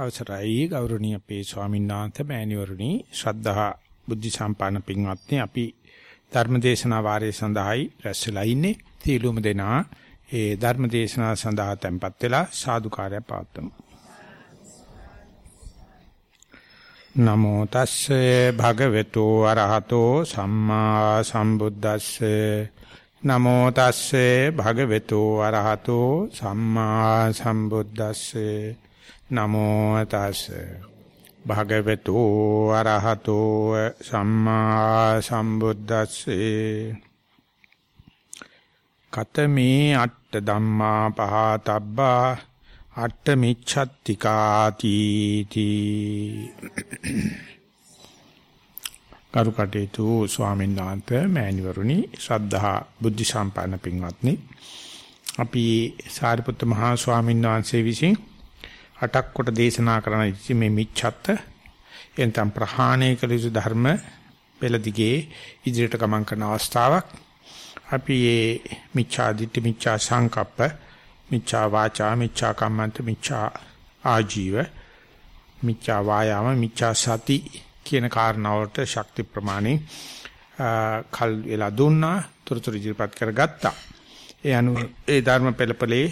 අවසරයි. ගෞරවනීය අපේ ස්වාමීන් වහන්සේ මෑණිවරුනි ශ්‍රද්ධා බුද්ධ සම්පන්න පින්වත්නි අපි ධර්මදේශනා වාරයේ සඳහායි රැස්ලා ඉන්නේ. සීලුම දෙනා ඒ ධර්මදේශනා සඳහා tempත් වෙලා සාදුකාරය පවත්වමු. නමෝ තස්සේ භගවතු අරහතෝ සම්මා සම්බුද්දස්සේ. නමෝ තස්සේ භගවතු අරහතෝ සම්මා සම්බුද්දස්සේ. නමෝ තස් භගවතු අරහතෝ සම්මා සම්බුද්දස්සේ. කතමේ අට්ඨ ධම්මා පහතබ්බා අට්ඨ මිච්ඡත්තිකාති තී. කරුකටේතු ස්වාමීන් වහන්සේ මෑණිවරුනි ශ්‍රද්ධා බුද්ධ සම්පන්න පින්වත්නි. අපි සාරිපුත්ත මහා ස්වාමීන් වහන්සේ විසින් අටක් කොට දේශනා කරන ඉති මේ මිච්ඡත්ත. එතම් ප්‍රහාණය කළ යුතු ධර්ම පෙළදිගේ ඉදිරියට ගමන් කරන අවස්ථාවක්. අපි මේ මිච්ඡා දිට්ඨි මිච්ඡා සංකප්ප මිච්ඡා වාචා මිච්ඡා කම්මන්ත මිච්ඡා ආජීව මිච්ඡා වායාම මිච්ඡා සති කියන කාරණාවට ශක්ති ප්‍රමාණය කල් වෙලා දුන්නා තුරතුරු ඉදිරිපත් කරගත්තා. ඒ අනුව ඒ ධර්ම පෙළපලේ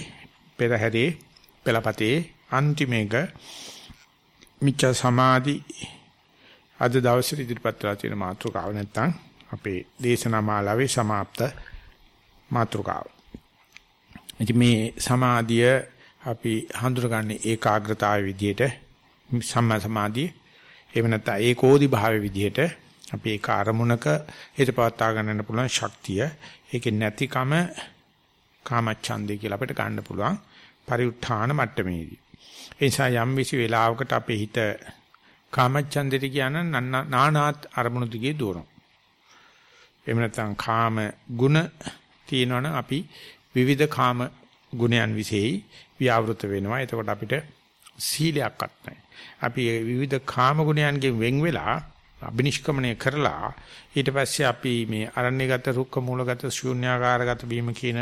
පෙරහැරේ පෙළපතේ අන්තිම එක මිච්ඡා සමාධි අද දවසේ ඉදිරිපත් කරලා තියෙන මාතෘකාව නැත්තම් අපේ දේශනා මාලාවේ સમાપ્ત මාතෘකාව. ඉතින් මේ සමාධිය අපි හඳුනගන්නේ ඒකාග්‍රතාවය විදිහට සම්මා සමාධිය එහෙම නැත්නම් ඒකෝදි භාවය විදිහට අපි ඒක අරමුණක හිත පවත්වා ගන්නන්න පුළුවන් ශක්තිය ඒකේ නැතිකම කාමච්ඡන්දය කියලා අපිට ගන්න පුළුවන් පරිඋත්ථාන මට්ටමේදී. ඒ නිසා යම් විසි වෙලාවකට අපේ හිත කාමච්ඡන්දෙට කියන නානාත් අරමුණු දිගේ දුවනවා. එහෙම නැත්නම් කාම ගුණ තියෙනවනම් අපි විවිධ කාම ගුණයන් વિશેයි ව්‍යවෘත වෙනවා. එතකොට අපිට සීලයක්වත් නැහැ. අපි විවිධ කාම ගුණයන්ගෙන් වෙන් වෙලා අබිනිෂ්ක්‍මණය කරලා ඊට පස්සේ අපි මේ අරණ්‍යගත රුක්ක මූලගත ශූන්‍යාකාරගත වීම කියන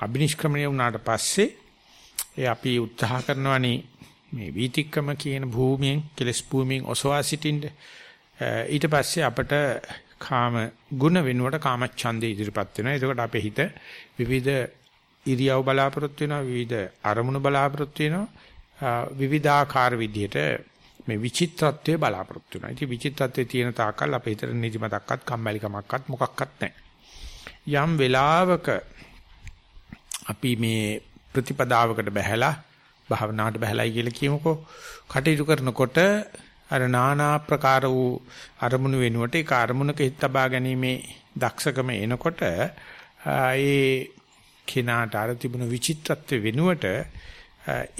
අබිනිෂ්ක්‍මණය වුණාට පස්සේ ඒ අපි උත්සාහ කරනවානේ මේ වීතික්කම කියන භූමියෙන් කෙලස් භූමියෙන් ඔසවා සිටින්න ඊට පස්සේ අපට කාම ගුණ වෙනුවට කාම ඡන්දේ ඉදිරිපත් වෙනවා. එතකොට අපේ හිත විවිධ ඉරියව් බලාපොරොත්තු වෙනවා, විවිධ අරමුණු බලාපොරොත්තු වෙනවා, විවිධාකාර විදිහට මේ විචිත්‍රත්වයේ බලාපොරොත්තු වෙනවා. ඉතින් විචිත්‍රත්වයේ තියෙන තාකල් අපේ හිතට නිදිමතක්වත් කම්මැලිකමක්වත් මොකක්වත් නැහැ. යම් වෙලාවක අපි මේ ප්‍රතිපදාවකට බැහැලා භාවනාවට බහැලයි කියලා කියමුකෝ. කටයුතු කරනකොට අර নানা ප්‍රකාර වූ අරමුණු වෙනුවට ඒක අරමුණක හිත තබා ගැනීමේ දක්ෂකම එනකොට ඒ කිනාට අර තිබුණු විචිත්‍රත්ව වෙනුවට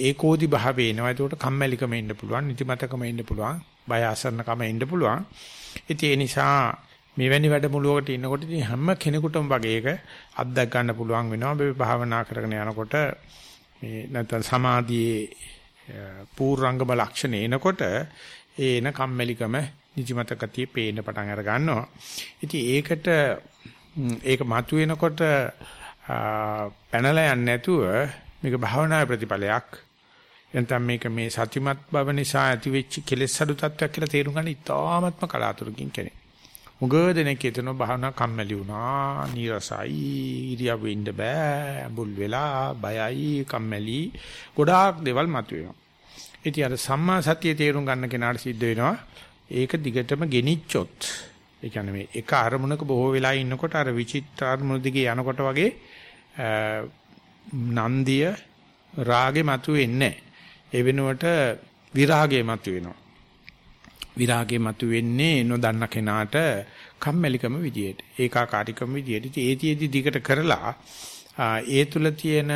ඒකෝදි භාවය එනවා. ඒකට කම්මැලිකම එන්න පුළුවන්, නිතිමතකම එන්න පුළුවන්, බය අසරණකම එන්න පුළුවන්. ඉතින් ඒ නිසා මෙවැනි වැඩමුළුවකට ඉන්නකොට ඉතින් හැම කෙනෙකුටම වගේ එක අත්දැක ගන්න පුළුවන් වෙනවා. මේ භාවනා කරගෙන යනකොට මේ නැත්නම් සමාධියේ පූර්වංගම ලක්ෂණ එනකොට ඒන කම්මැලිකම නිදිමත ගතිය පේන්න පටන් අර ගන්නවා. ඉතින් ඒකට ඒක මතුවෙනකොට පැනලා යන්නේ නැතුව මේක භාවනාවේ ප්‍රතිඵලයක්. එතන මේක මේ සතිමත් බව නිසා ඇතිවෙච්ච කෙලෙස් අඩු තත්ත්වයක් කියලා තේරුම් ගන්න ඉතාමත්ම කලාතුරකින් කෙනෙක්. මුග දෙනෙක් හිතන භාවනා කම්මැලි වුණා, නීරසයි, ඉරියව්ව ඉන්න බෑ, බුල් වෙලා, බයයි, කම්මැලි, ගොඩාක් දේවල් මතුවෙනවා. ඉතින් අර සම්මා සතිය තේරුම් ගන්න කෙනාට සිද්ධ වෙනවා ඒක දිගටම ගෙනිච්චොත් ඒ කියන්නේ මේ එක අරමුණක බොහෝ වෙලා ඉන්නකොට අර විචිත්‍ර අරමුණ දිගේ යනකොට වගේ නන්දිය රාගේ මතුවෙන්නේ ඒ වෙනුවට විරාගේ මතුවෙනවා විරාගේ මතුවෙන්නේ නොදන්න කෙනාට කම්මැලිකම විදියට ඒකාකාරීකම විදියට. ඒතියෙදි දිගට කරලා ඒ තුල තියෙන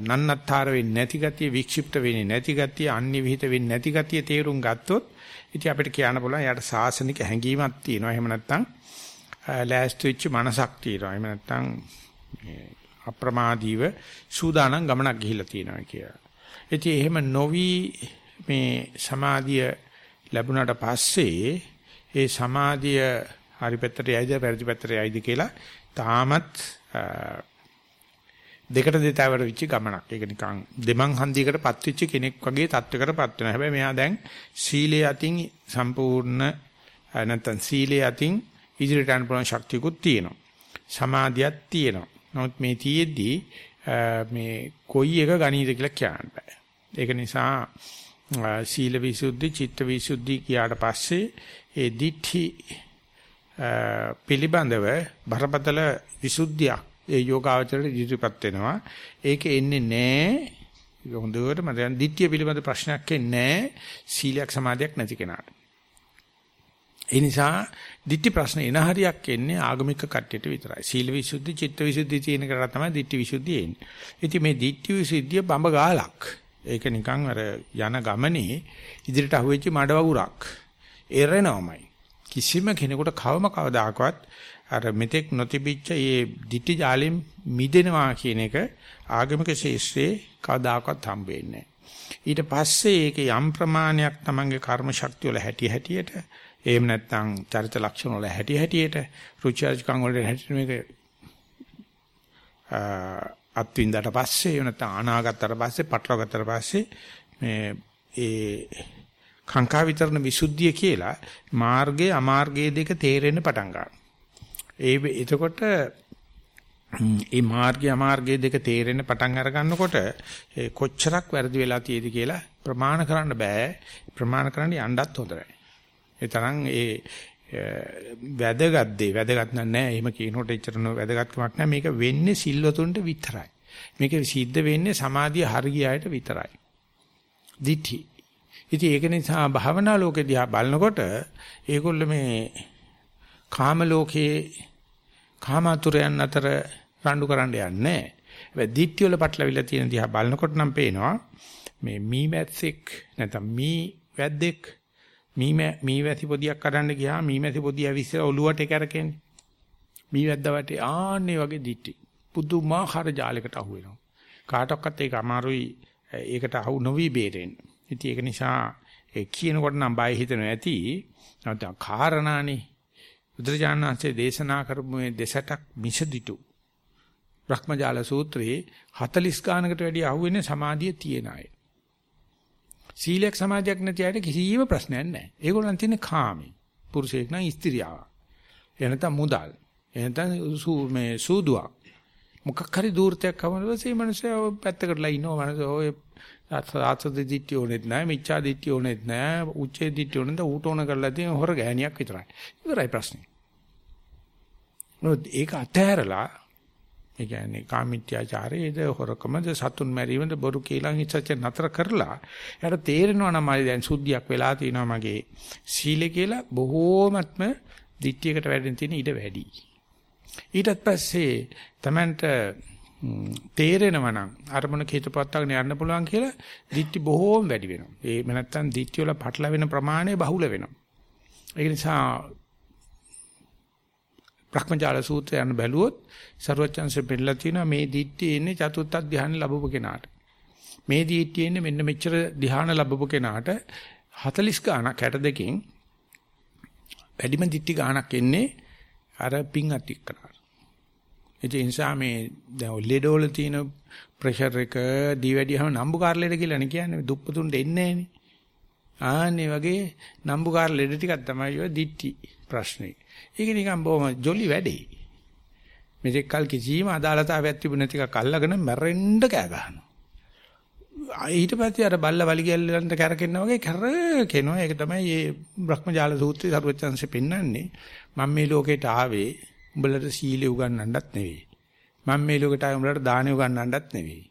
නන්නත්තර වෙන්නේ නැති ගතිය වික්ෂිප්ත වෙන්නේ නැති ගතිය අන්‍ය විහිිත වෙන්නේ නැති ගතිය තේරුම් ගත්තොත් ඉතින් අපිට කියන්න පුළුවන් යාට සාසනික හැඟීමක් තියෙනවා. එහෙම නැත්නම් ලෑස්ති වෙච්ච මනසක් තියෙනවා. එහෙම නැත්නම් අප්‍රමාදීව සූදානම් ගමනක් ගිහිල්ලා තියෙනවා කියලා. ඉතින් එහෙම නොවි මේ සමාධිය ලැබුණාට පස්සේ ඒ සමාධිය හරි පැත්තට යයිද වැරදි පැත්තට යයිද කියලා තාමත් දෙකට දෙතවර වෙච්ච ගමනක්. ඒක නිකන් දෙමන් හන්දියකට පත් වෙච්ච කෙනෙක් වගේ තත්වයකට පත් වෙනවා. හැබැයි මෙයා දැන් සීලයේ අතින් සම්පූර්ණ නැත්නම් සීලයේ අතින් ඉදිරියට යන්න පුළුවන් ශක්තියකුත් තියෙනවා. සමාධියක් තියෙනවා. නමුත් මේ තියෙද්දී මේ කොයි එක ගණීද කියලා කියන්න බෑ. ඒක නිසා සීල විසුද්ධි, චිත්ත විසුද්ධි කියාට පස්සේ ඒ දිඨි පිළිබඳව බරපතල විසුද්ධියක් ඒ යෝගාවචරයට ඉදිරිපත් වෙනවා. ඒක එන්නේ නැහැ. හොඳට මම දැන් දිට්ඨිය පිළිබඳ ප්‍රශ්නයක් එන්නේ සීලයක් සමාධියක් නැති කෙනාට. ඒ නිසා දිට්ඨි ප්‍රශ්න එන හරියක් එන්නේ ආගමික කට්ටියට විතරයි. සීල විසුද්ධි, චිත්ත විසුද්ධි තියෙන කරා තමයි දිට්ඨි විසුද්ධිය එන්නේ. ඉතින් මේ දිට්ඨි විසුද්ධිය බඹ ගාලක්. ඒක නිකන් අර යන ගමනේ ඉදිරියට අහුවෙච්ච මඩ වගුරක්. එරෙනවමයි. කිසිම කෙනෙකුට කවම කවදාකවත් අර මෙතෙක් නොතිබිච්ච මේ ditthi ජාලෙන් මිදෙනවා කියන එක ආගමික ශේෂ්ත්‍රයේ කවදාකවත් හම්බ වෙන්නේ ඊට පස්සේ ඒකේ යම් ප්‍රමාණයක් Tamange කර්ම ශක්තිය වල හැටි හැටියට එහෙම නැත්නම් චරිත ලක්ෂණ වල හැටි හැටියට රුචි අරුචිකම් වල හැටි මේක අත්විඳට පස්සේ එහෙම නැත්නම් අනාගතතර පස්සේ පටලවාගත්තට පස්සේ මේ ඒ කාංකා විතරන විසුද්ධිය කියලා මාර්ගයේ අමාර්ගයේ දෙක තේරෙන්න පටන් ගන්නවා ඒ එතකොට මේ මාර්ගය අමාර්ගය දෙක තේරෙන්න පටන් අර ගන්නකොට කොච්චරක් වැරදි වෙලා තියෙද කියලා ප්‍රමාණ කරන්න බෑ ප්‍රමාණ කරන්න යන්නත් හොඳ නැහැ. ඒ තරම් ඒ වැදගත් දේ වැදගත් නැහැ. එහෙම කියනකොට එච්චරන වැදගත්කමක් නැහැ. මේක වෙන්නේ සිල්වතුන්ට විතරයි. මේක සිද්ධ වෙන්නේ සමාධිය හරියට විතරයි. දිටි. ඉතින් ඒක නිසා භාවනා ලෝකේ දිහා බලනකොට ඒගොල්ල මේ කාම ලෝකයේ කාමාතුරයන් අතර රණ්ඩු කරන්න යන්නේ නැහැ. හැබැයි දිට්ඨිය වල පටලවිලා තියෙන දිහා බලනකොට නම් පේනවා මේ මී මැස්සෙක් නැත්නම් මී වැද්දෙක් මී මී වැසි පොදියක් කඩන්න ගියා මී මැසි පොදිය ඇවිස්සලා ඔලුවට කරකෙන්නේ. මී වැද්දා වටේ ආන්නේ වගේ දිට්ඨි. පුදුමාකාර ජාලයකට අහු වෙනවා. කාටවත් ඒක අමාරුයි ඒකට අහු නොවි බේරෙන්න. ඉතින් ඒක නිසා ඒ කියනකොට නම් බය හිතෙනවා ඇති. නැත්නම් කාරණානේ බුදුරජාණන් වහන්සේ දේශනා කරපු මේ දෙසටක් මිසදිටු බ්‍රහ්මජාල සූත්‍රයේ 40 ගානකට වැඩි අහුවෙන්නේ සමාධිය තියෙන අය. සීලයක් සමාධියක් නැති අයට කිසිම ප්‍රශ්නයක් නැහැ. ඒගොල්ලන් තියෙන්නේ කාමී. පුරුෂයෙක් නම් ස්ත්‍රියාව. එනතම් මුදල්. එනතම් මේ සූදුවක්. මොකක් හරි දූර්තයක් කවනකොට මේ මිනිස්සයා පැත්තකටලා ඉන්නවා මනස ඔය සාත්‍ය දිට්ඨිය ඕනෙත් නැහැ මිච්ඡා දිට්ඨිය ඕනෙත් නැහැ උච්චේ දිට්ඨිය ඕනෙත් ඌට ඕන කරලා තියෙන හොර ගෑණියක් විතරයි. ඉවරයි ප්‍රශ්නේ. නමුත් ඒක අතහැරලා ඒ කියන්නේ කාමීත්‍යාචාරයේද හොරකමද සතුන් මැරීමද බොරු කීලං ඉච්ඡච නතර කරලා එයාට තේරෙනවා නම් මම දැන් සුද්ධියක් වෙලා තියෙනවා මගේ සීලය කියලා බොහෝමත්ම දිට්ඨියකට වැඩෙන තියෙන ඊට වැඩි. ඊටත් පස්සේ Tamanට තේරෙනවා නම් අරමුණ හිතපත්තාගෙන යන්න පුළුවන් කියලා දිට්ටි බොහෝම වැඩි වෙනවා. ඒ නැත්තම් දිට්ටි වල පටලවෙන ප්‍රමාණය බහුල වෙනවා. ඒ නිසා බ්‍රහ්මජාල සූත්‍රය යන බැලුවොත් ਸਰවචන්සේ පෙන්නලා තියෙනවා මේ දිට්ඨිය ඉන්නේ චතුත්ථ ධ්‍යාන ලැබපු කෙනාට. මේ දිට්ඨිය ඉන්නේ මෙන්න මෙච්චර ධ්‍යාන ලැබපු කෙනාට 40 ගාණක් 62කින් වැඩිම දිට්ඨි ගාණක් එන්නේ අර පිං අතික්කනාර. ඒ නිසා මේ දැන් ලෙඩවල තියෙන ප්‍රෙෂර් එක දී වැඩියම නම්බුකාර ලෙඩ කියලානේ කියන්නේ දුප්පතුන්ට එන්නේ නැහනේ. ආන්නේ වගේ නම්බුකාර ලෙඩ ටිකක් තමයි ඔය දිට්ටි ප්‍රශ්නේ. ඒක නිකන් බොහොම ජොලි වැඩේ. මෙතෙක් කල් කිසිම අදාළතාවයක් තිබුණ නැති එකක් අල්ලගෙන මැරෙන්න කෑ ගහනවා. ඊට පස්සේ අර බල්ල වලිගැල්ලන්ට කැරකෙනා වගේ කැරකෙනවා. ඒක තමයි මේ බ්‍රහ්මජාල සූත්‍රයේ සරුවචන්සේ පෙන්වන්නේ. මම මේ ලෝකෙට ආවේ උඹලට සීලය උගන්වන්නත් නෙවෙයි. මම මේ ලෝකෙට ආවේ උඹලට දානෙ උගන්වන්නත් නෙවෙයි.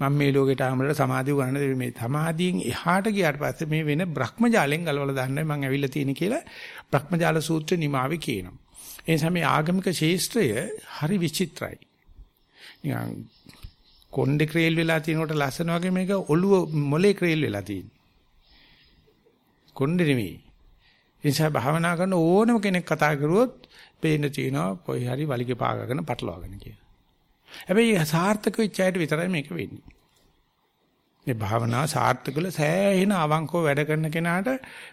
මම මේ ලෝකෙට ආවේ උඹලට සමාධිය උගන්වන්න මේ සමාධියෙන් එහාට ගියාට පස්සේ මේ වෙන බ්‍රහ්මජාලෙන් ගලවලා දාන්නයි මම ඇවිල්ලා තියෙන්නේ කියලා බ්‍රහ්මජාල සූත්‍රේ නිමාවේ කියනවා. ඒ නිසා මේ ආගමික ශේෂ්ත්‍රය හරි විචිත්‍රයි. නිකන් කොණ්ඩේ ක්‍රේල් වෙලා තියෙනකොට ලස්සන වගේ මේක ඔළුව මොලේ ක්‍රේල් වෙලා තියෙනවා. කොණ්ඩේ නෙමෙයි. ඒ නිසා භාවනා කරන ඕනම කෙනෙක් කතා කරුවොත් පේන්න තියෙනවා කොයි හරි වලිගේ පාගගෙන පටලවාගෙන කියලා. හැබැයි සාර්ථක වෙච්ච අයට විතරයි මේක වෙන්නේ. මේ භාවනාව සාර්ථකල සෑහෙන අවංකව වැඩ කරන කෙනාට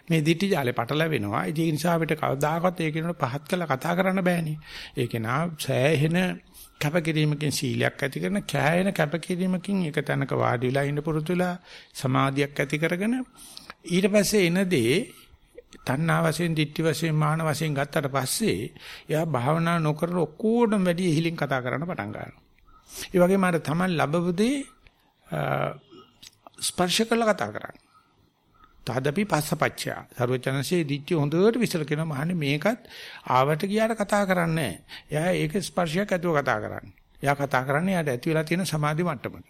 මේ දිටි ජාලේ පටලැවෙනවා. ඒ නිසා අපිට කවදාකවත් ඒ කෙනාට පහත් කළා කතා කරන්න බෑනේ. ඒ කෙනා සෑහෙන කැපකිරීමකින් සීලයක් ඇති කරන කෑයන කැපකිරීමකින් එක තැනක වාඩි වෙලා ඉන්න පුරුදු වෙලා සමාධියක් ඇති කරගෙන ඊට පස්සේ එනදී තණ්හා වශයෙන්, ditthi වශයෙන්, මාන වශයෙන් ගත්තට පස්සේ එයා භාවනා නොකර ඔක්කොටම වැඩි ඉහිලින් කතා කරන්න පටන් ගන්නවා. ඒ වගේම අර Taman ලැබවදී ස්පර්ශ කරලා කතා කරන්නේ. තාදපි පස්සපච්චය. සර්වචනසේ දිට්ඨිය හොඳට විසල කියන මහන්නේ මේකත් ආවට ගියාට කතා කරන්නේ එයා ඒක ස්පර්ශයක් ඇතුව කතා කරන්නේ. එයා කතා කරන්නේ යාට ඇති වෙලා තියෙන සමාධි මට්ටමට.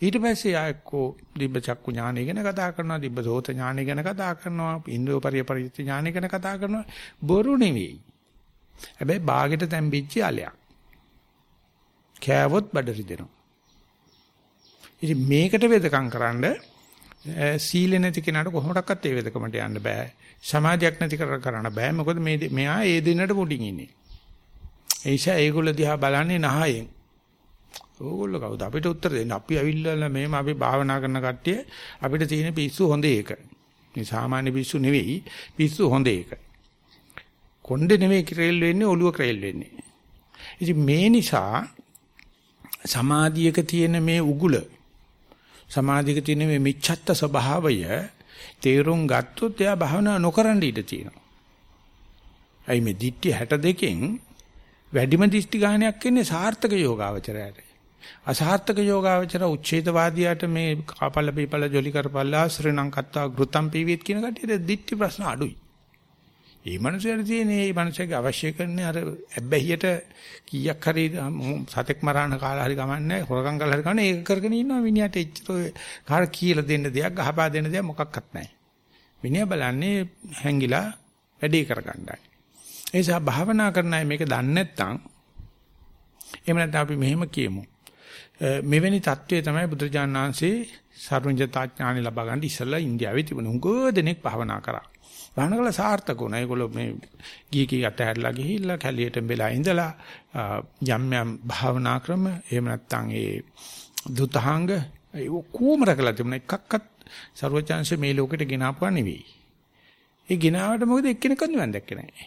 ඊට පස්සේ යා එක්කෝ දිබ්බ චක්කු ඥානය ගැන කතා කරනවා, දිබ්බ සෝත ඥානය ගැන කතා කරනවා, ඉන්ද්‍රිය පරිපරිත්‍ය ඥානය ගැන කතා කරනවා. බොරු නෙවෙයි. හැබැයි ਬਾගෙට තැම්පිච්ච අලයක්. කෑවොත් බඩ රිදෙනවා. ඉතින් මේකට වෙදකම් කරන්න සීල නැති කෙනාට කොහොමඩක්වත් ඒ වෙදකමට යන්න බෑ. සමාධියක් නැති කර කරන්න බෑ. මොකද මේ මෙයා ඒ දිනට මුඩින් ඉන්නේ. ඒ නිසා ඒගොල්ලෝ දිහා බලන්නේ නහයෙන්. ඕගොල්ලෝ කවුද අපිට උත්තර දෙන්න? අපි ඇවිල්ලා මේම අපි භාවනා කරන කට්ටිය අපිට තියෙන පිස්සු හොඳ ඒක. මේ සාමාන්‍ය පිස්සු නෙවෙයි පිස්සු හොඳ ඒක. කොණ්ඩේ නෙවෙයි ක්‍රේල් වෙන්නේ ඔළුව ක්‍රේල් වෙන්නේ. ඉතින් මේ නිසා සමාධියක තියෙන මේ උගුල සමාධියක තියෙන මේ මිච්ඡත්ත ස්වභාවය තේරුම් ගත්තොත් එයා භාවනා නොකරන් ඉඳ තියෙනවා. අයි මේ දිට්ඨි 62කින් වැඩිම දිෂ්ටි ගානයක් ඉන්නේ සාර්ථක යෝගාවචරයට. අසාර්ථක යෝගාවචර උච්ඡේදවාදියාට මේ කාපල පීපල ජොලි කරපල්ලා ශ්‍රීණං කත්තා ගෘතම් පීවිත් කියන කටියට දිට්ටි ප්‍රශ්න අඩුයි. ඒ මනුස්සයාට තියෙන මේ මනුස්සයාගේ අවශ්‍ය කරන්නේ අර ඇබ්බැහියට කීයක් හරි සතෙක් මරාන කාලා හරි ගමන්නේ හොරකම් කරලා හරි ගමන්නේ ඒක කරගෙන ඉන්නවා මිනිහට එච්චර කාර කියලා දෙන්න දෙයක් ගහපා දෙන්න දෙයක් මොකක්වත් නැහැ. මිනිහා බලන්නේ හැංගිලා වැඩේ කරගන්නයි. ඒ නිසා භාවනා කරන අය මේක දන්නේ නැත්නම් එහෙම නැත්නම් අපි මෙහෙම කියමු. මෙවැනි தત્ත්වය තමයි බුදුරජාණන් වහන්සේ සර්වඥතා ඥානෙ ලබා ගන්න ඉස්සෙල්ලා ඉන්දියාවේ තිබුණ උංගෝ දෙනෙක් භාවනා කරා. භාවනා කළා සාර්ථක වුණා. ඒගොල්ලෝ මේ ගිහි කී අතහැරලා ගිහිල්ලා කැලියට බෙලා ඉඳලා යම් යම් භාවනා ක්‍රම එහෙම නැත්නම් ඒ දුතහංග ඒ ඔක්කොම රැකලා තිබුණා. එකක්වත් සර්වඥාන්සේ මේ ලෝකෙට ගෙනාපුවා නෙවෙයි. ඒ ගෙනාවට මොකද එක්කෙනෙක්වත් නිවන් දැක්කේ නැහැ.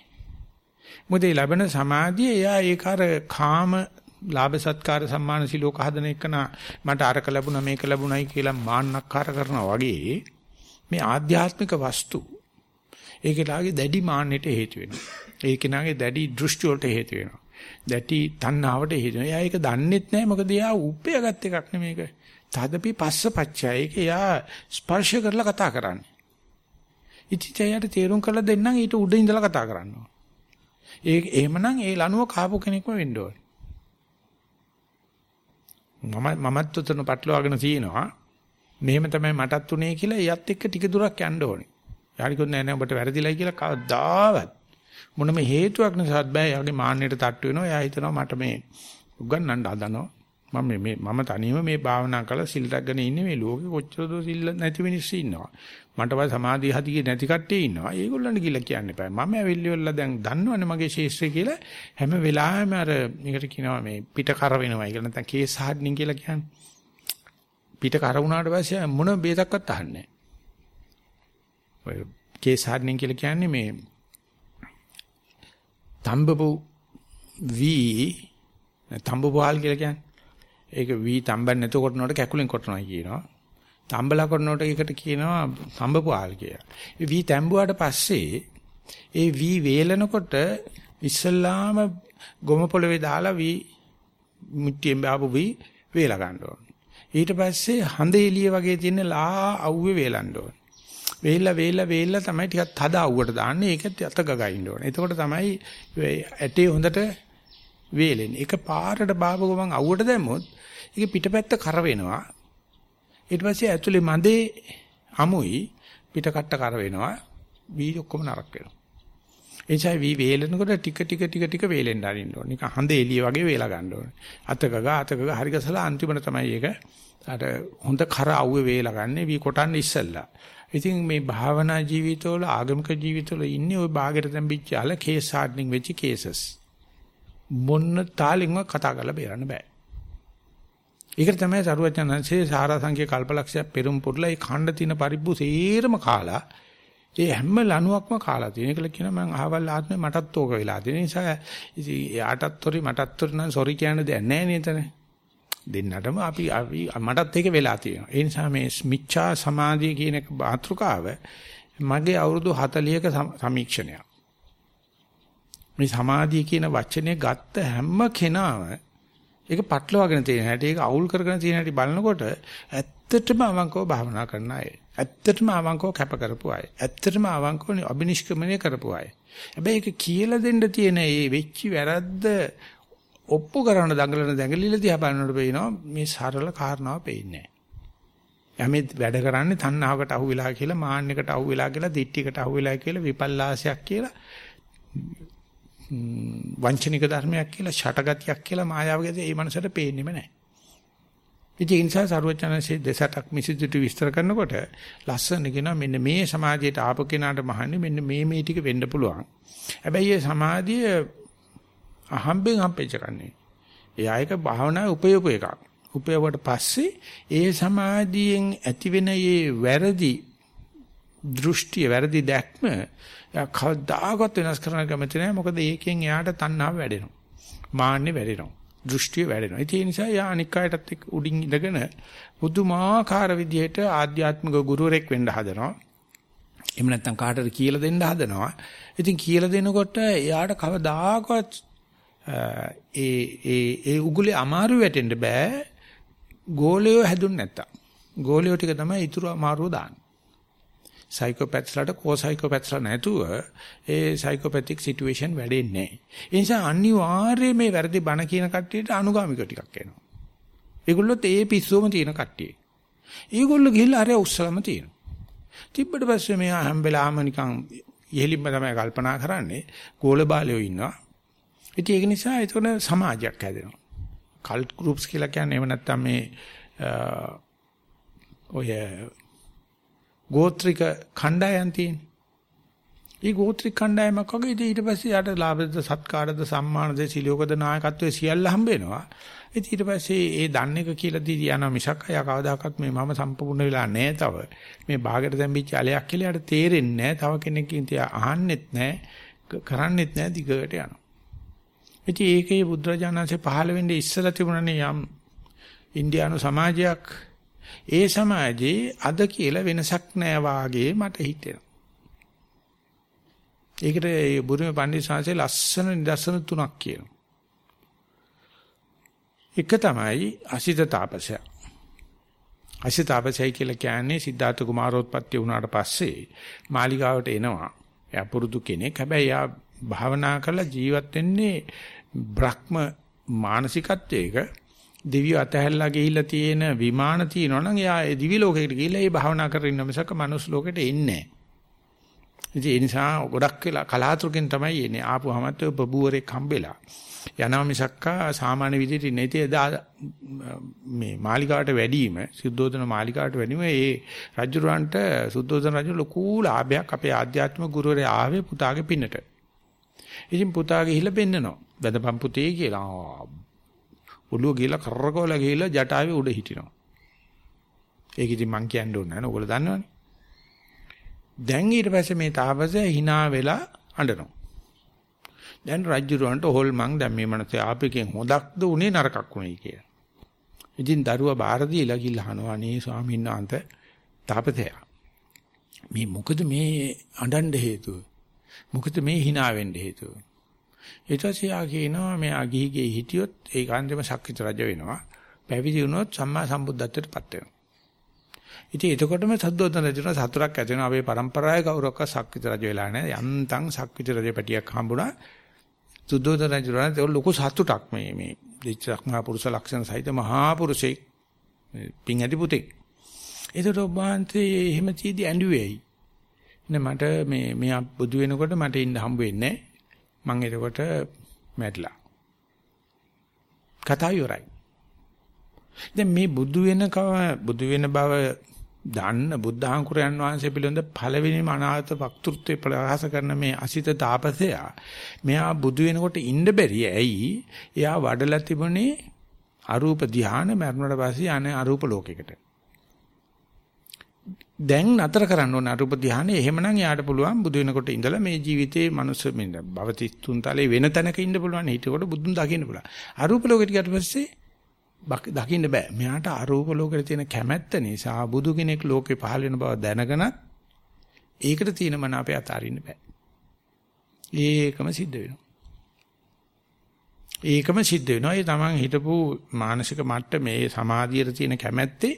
මොකද ඒ ලැබෙන සමාධිය එයා ඒක අර කාම ලාභ සත්කාර සම්මාන සිලෝක හදන එකන මට අරක ලැබුණා මේක ලැබුණයි කියලා මාන්නක්කාර කරනවා වගේ මේ ආධ්‍යාත්මික වස්තු ඒකලාගේ දැඩි මාන්නයට හේතු වෙනවා. ඒ කෙනාගේ දැඩි දෘෂ්ටි වලට හේතු වෙනවා. දැටි තණ්හාවට හේතු වෙනවා. එයා ඒක දන්නෙත් නැහැ මොකද එයා උපයගත් එකක් නෙමේක. තදපි පස්ස පච්චය. ඒක එයා ස්පර්ශ කරලා කතා කරන්නේ. ඉතින් තේරුම් කරලා දෙන්නම් ඊට උඩ ඉඳලා කතා කරනවා. ඒ එහෙමනම් ඒ ලනුව කාපු කෙනෙක්ම වෙන්න ඕනේ. මම මමත් උතන පටලවාගෙන තියෙනවා. මෙහෙම තමයි මටත් උනේ කියලා එයත් එක්ක ටික දුරක් යන්න ඕනේ. යානිකොත් නෑ නෑ ඔබට වැරදිලයි කියලා කවදාවත් මොනම හේතුවක් නිසාත් බෑ යාගේ මාන්නයට තට්ටු වෙනවා. එයා හිතනවා මට මේ උගන්නන්න හදනවා. මම මේ මම තනියම මේ භාවනා කරලා සිල් රැගෙන ඉන්නේ මේ ලෝකෙ කොච්චරද සිල් නැති මිනිස්සු ඉන්නවා. මට වයි සමාධිය හදිගේ නැති කට්ටිය ඉන්නවා. ඒගොල්ලන්ට කියලා කියන්න එපා. මම ඇවිල්ලිවලා දැන් දන්නවනේ මගේ ශේෂ්ත්‍රය කියලා හැම වෙලාවෙම අර මේකට කියනවා මේ පිට කර වෙනවා. ඒක නැත්නම් කේස් හාඩ්නින් කියලා කියන්නේ. පිට කර වුණාට පස්සේ මොන බේතක්වත් අහන්නේ නැහැ. ඔය කේස් හාඩ්නින් කියලා කියන්නේ මේ තඹපු වී තඹපුවාල් කියලා කියන්නේ. ඒක වී තඹන් නැතුව කොටනකොට කැකුලෙන් කොටනවා කියනවා. තම්බලා කරනකොට ඒකට කියනවා සම්බපුආල් කියලා. ඒ වී තැඹුවාට පස්සේ ඒ වී වේලනකොට ඉස්සල්ලාම ගොම පොළවේ දාලා වී මුට්ටියෙන් බාපු වී වේලා ගන්න ඕන. ඊට පස්සේ හඳ එළිය වගේ තියෙන ලා අවුවේ වේලන්න ඕන. වේලා වේලා වේලා තමයි ටිකක් තද අවුවට දාන්නේ. ඒකත් අත ගගයින්න ඕන. එතකොට තමයි ඇටේ හොඳට වේලෙන්නේ. ඒක පාරට බාපු ගමන් අවුවට දැම්මොත් ඒක පිටපැත්ත කර වෙනවා. ඊට පස්සේ ඇතුලේ මදේ අමුයි පිට කට්ට කර වෙනවා. වී ඔක්කොම නරක වෙනවා. එනිසා වී වේලනකොට ටික ටික ටික ටික වේලෙන්න ආරින්න ඕනේ. නිකන් හඳ එළිය වගේ වේලා ගන්න ඕනේ. අතක ගා අතක ගා හරි ගසලා අන්තිමට තමයි ඒක අර හොඳ කර අවුවේ වේලා ගන්න වී කොටන්න ඉස්සෙල්ලා. ඉතින් මේ භාවනා ජීවිතවල ආගමික ජීවිතවල ඉන්නේ ওই ਬਾගෙට තැම්පිච්ච අල කේස් හාඩ්නින් වෙච්ච කේසස්. මොන්න තාලින්ව කතා කරලා බේරන්න බෑ. ඒකට තමයි සරුවචනන්සේ සාරාංශික කල්පලක්ෂය පෙරම් පුරලා ඒ ඛණ්ඩ තින පරිබ්බු සේරම කාලා ඒ හැම ලණුවක්ම කාලා තියෙන එකල කියන මං අහවල් ආත්මේ මටත් ඕක වෙලා තියෙන නිසා ඉතින් යාටත් හොරි මටත් හොරි නම් සොරි කියන්න දෙයක් නැහැ නේද දෙන්නටම අපි අපි මටත් ඒක වෙලා තියෙනවා. ඒ නිසා මේ මිච්ඡා සමාධිය කියන එක මාතෘකාව මගේ අවුරුදු 40ක සමීක්ෂණයක්. මේ සමාධිය කියන වචනේ ගත්ත හැම කෙනාම ඒක පටලවාගෙන තියෙන හැටි ඒක අවුල් කරගෙන තියෙන හැටි බලනකොට ඇත්තටම අවංකව භාවනා කරන අය. ඇත්තටම අවංකව කැප කරපු අය. ඇත්තටම අවංකව අබිනිෂ්ක්‍මණය කරපු අය. හැබැයි ඒක කියලා දෙන්න තියෙන මේ වෙච්චි වැරද්ද ඔප්පු කරන දඟලන දඟලිල දිහා බලනකොට පේනවා මේ සරල කාරණාව පේන්නේ නැහැ. වැඩ කරන්නේ තණ්හාවකට අහු වෙලා කියලා මාන්නයකට අහු වෙලා කියලා දිට්ඨියකට අහු වෙලා කියලා විපල්ලාසයක් කියලා වංචනික ධර්මයක් කියලා ෂටගතියක් කියලා මායාවකදී ඒ මනසට පේන්නෙම නැහැ. ඉතින් ඒ නිසා සරුවචනසේ දෙසටක් මිසිදුට විස්තර කරනකොට ලස්සන කියනවා මෙන්න මේ සමාධියට ආපු කෙනාට මහන්නේ මෙන්න මේ මේ ටික වෙන්න පුළුවන්. හැබැයි ඒ සමාධිය අහම්බෙන් හම්පෙච්ච කන්නේ. එයා එක භාවනාවේ උපයෝග එකක්. උපයෝගයට පස්සේ ඒ සමාධියෙන් ඇතිවෙන මේ වැරදි දෘෂ්ටිය වැරදි දැක්ම කවදාකවත් වෙනස් කරන්න කැමති නැහැ. මොකද ඒකෙන් එයාට තණ්හාව වැඩෙනවා. මාන්නේ වැඩෙනවා. දෘෂ්ටිය වැඩෙනවා. ඒ නිසා යා අනික් අයටත් එක්ක උඩින් ඉඳගෙන පුදුමාකාර විදිහට ආධ්‍යාත්මික ගුරුවරෙක් වෙන්න හදනවා. එහෙම නැත්නම් කාටද කියලා දෙන්න හදනවා. ඉතින් කියලා දෙනකොට එයාට කවදාකවත් ඒ ඒ ඒ උගුලේ අමාරු වැටෙන්න බෑ. ගෝලයෝ හැදුන්නේ නැත්තම්. ගෝලයෝ ටික තමයි ඊතුරු අමාරුව දාන්නේ. සයිකෝපැත්ස්ලාට කෝ සයිකෝපැත්ස්ලා නැතුව ඒ සයිකෝපැතික් සිටුේෂන් වැඩෙන්නේ නැහැ. ඒ නිසා අනිවාර්යයෙන් මේ වැරදි බණ කියන කට්ටියට අනුගාමික ටිකක් එනවා. ඒගොල්ලොත් ඒ පිස්සුවම තියෙන කට්ටිය. ඒගොල්ලෝ ගිහිල්ලා අර උස්සලම තියෙනවා. තිබ්බට පස්සේ මෙයා හැම වෙලාවම නිකන් ඉහෙලින්ම තමයි කල්පනා කරන්නේ ගෝල බාලයෝ ඉන්නවා. ඉතින් ඒක නිසා ඒක සමාජයක් හැදෙනවා. කල්ට් ගෲප්ස් කියලා කියන්නේ එහෙම නැත්නම් මේ ඔය ගෝත්‍රික කණ්ඩායම් තියෙන්නේ. ඒ ගෝත්‍රික කණ්ඩායමක් වගේ ඉතින් ඊට පස්සේ යාට ලාභද සත්කාරද සම්මානද සිලියෝකද නායකත්වයේ සියල්ල හම්බ වෙනවා. ඉතින් ඊට පස්සේ ඒ දන්න එක කියලා දී යනවා මිසක් අය කවදාකවත් මේ මම සම්පූර්ණ වෙලා නැහැ තව. මේ බාගට දැම්පිච්ච අලයක් කියලා යාට තේරෙන්නේ නැහැ. තව කෙනෙක්ගෙන් තියා අහන්නෙත් නැහැ. කරන්නෙත් නැහැ දිගට යනවා. ඉතින් ඒකේ බුද්ධජානන්සේ පහළ වෙන්නේ ඉස්සලා තිබුණනේ යම් ඉන්දියානු සමාජයක් ඒ සමාජයේ අද කියලා වෙනසක් නෑ වාගේ මට හිතෙනවා. ඒකට ඒ බුරුමේ පණ්ඩිත ශාන්සේ ලස්සන නිදර්ශන තුනක් කියනවා. එක තමයි අසිත තාපසය. අසිත තාපසය කියලා කියන්නේ සිද්ධාර්ථ කුමාරෝත්පත්ති වුණාට පස්සේ මාලිගාවට එනවා. එයා පුරුදු කෙනෙක්. හැබැයි එයා භාවනා කරලා ජීවත් වෙන්නේ බ්‍රහ්ම මානසිකත්වයක දිව්‍ය අතහැරලා ගිහිල්ලා තියෙන විමාන තියෙනවා නම් එයා ඒ දිවි ලෝකෙකට ගිහිල්ලා ඒ භාවනා කරගෙන ඉන්න මිසක මනුස්ස ලෝකෙට එන්නේ නැහැ. ඒ නිසා ගොඩක් වෙලා කලාතුරකින් තමයි එන්නේ. ආපුවමත් බබුවරෙක් හම්බෙලා. යනවා මිසක්ක සාමාන්‍ය විදිහට ඉන්නේ. ඉතින් එදා මේ මාලිකාවට වැඩිම සුද්ධෝදන මාලිකාවට වැඩිම ඒ රජුරවන්ට සුද්ධෝදන රජු ලොකු ලාභයක් අපේ ආධ්‍යාත්මික ගුරුවරයා ආවේ පුතාගේ පින්නට. ඉතින් පුතා ගිහිල්ලා පෙන්නනවා. වැදපම් පුතේ කියලා. ඔළුව ගිහලා කරකවලා ගිහලා ජටාවේ උඩ හිටිනවා. ඒක ඉතින් මං කියන්න ඕනේ නෑ ඔයගොල්ලෝ දන්නවනේ. දැන් ඊට පස්සේ මේ තාපසය hina වෙලා අඬනවා. දැන් රජුරවන්ට හොල්මන් දැන් මේ මනසේ ආපෙකින් හොදක්ද උනේ නරකක් උනේ කියලා. ඉතින් දරුවා බාර දීලා ගිහලා අහනවා නේ ස්වාමීන් වහන්සේ තාපසයා. මේ මොකද මේ අඬන්න හේතුව? මොකද මේ hina වෙන්න හේතුව? ඊට පස්සේ ආ කියනවා මෙයා ගිහිගේ හිටියොත් ඒ කාන්දේම ශක්තිත රජ වෙනවා. පැවිදි වුණොත් සම්මා සම්බුද්ධත්වයටපත් වෙනවා. ඉතින් එතකොටම සද්දෝදන රජුන සතුටක් ඇති වෙනවා. අපේ પરම්පරාවේ කවුරක්ක ශක්තිත රජ වෙලා නැහැ. යන්තම් ශක්තිත රජ පැටියක් හම්බුණා. සුද්ධෝදන රජුන ඒක ලොකු සතුටක් මේ මේ දෙච්චක් මහා පුරුෂ ලක්ෂණ සහිත මහා පුරුෂෙක් පින් ඇති පුතෙක්. ඒකට ඔබ වහන්සේ එහෙම චීදි ඇඬුවේයි. නේ මට මේ මෙයා බුදු වෙනකොට මට ඉන්න හම්බ වෙන්නේ නැහැ. මම එතකොට මැරිලා. කතාව ඉවරයි. දැන් මේ බුදු වෙනකව බුදු වෙන බව දන්න බුද්ධහංකුරයන් වහන්සේ පිළිබඳ පළවෙනිම අනාථ වක්තෘත්වයේ ප්‍රකාශ කරන මේ අසිත තාපසයා මෙයා බුදු වෙනකොට ඉන්න බැරි ඇයි එයා වඩලා තිබුණේ අරූප ධානය මරණයට පස්සේ යන්නේ අරූප ලෝකයකට. දැන් නතර කරන්න ඕන අරූප ධානය. එහෙමනම් යාට පුළුවන් බුදු වෙනකොට ඉඳලා මේ ජීවිතේ මනුස්ස මෙන්න භවතිස්තුන් තලේ වෙන තැනක ඉන්න පුළුවන්. හිතකොට බුදුන් දකින්න පුළුවන්. අරූප ලෝකෙට ගියට පස්සේ දකින්න බෑ. මෙයාට අරූප ලෝකෙට තියෙන කැමැත්ත නිසා බුදු කෙනෙක් ලෝකේ පහළ වෙන බව දැනගෙනත් ඒකට තියෙන මන අපේ අතාරින්න බෑ. ඒකම සිද්ධ වෙනවා. ඒකම සිද්ධ වෙනවා. ඒ තමන් හිතපු මානසික මට්ටමේ සමාධියට තියෙන කැමැත්තේ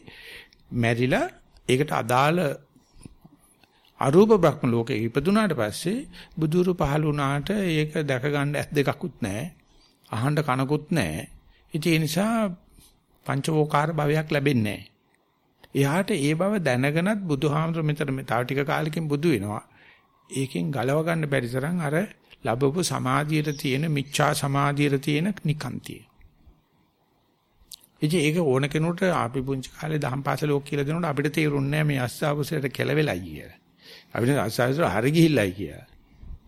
මැරිලා ඒකට අදාළ අරූප බ්‍රහ්ම ලෝකේ ඉපදුනාට පස්සේ බුදුරු පහළ වුණාට ඒක දැක ගන්න ඇස් දෙකකුත් නැහැ. අහන්න කනකුත් නැහැ. ඉතින් ඒ නිසා පංචවෝකාර භවයක් ලැබෙන්නේ නැහැ. එයාට ඒ බව දැනගෙනත් බුදුහාමුදුරු මෙතන තව ටික කාලෙකින් බුදු වෙනවා. ඒකෙන් ගලව ගන්න බැරි තරම් අර ලැබපු සමාධියට තියෙන මිච්ඡා සමාධියට තියෙන නිකාන්තිය. ඉතින් ඒක ඕන කෙනෙකුට අපි පුංචි කාලේ දහම් පාසල ඕක කියලා දෙනකොට අපිට තේරුන්නේ නැහැ මේ අස්සාවසයට කෙලවෙලයි කියලා. අපිට අස්සාවසට හරි ගිහිල්ලයි කියලා.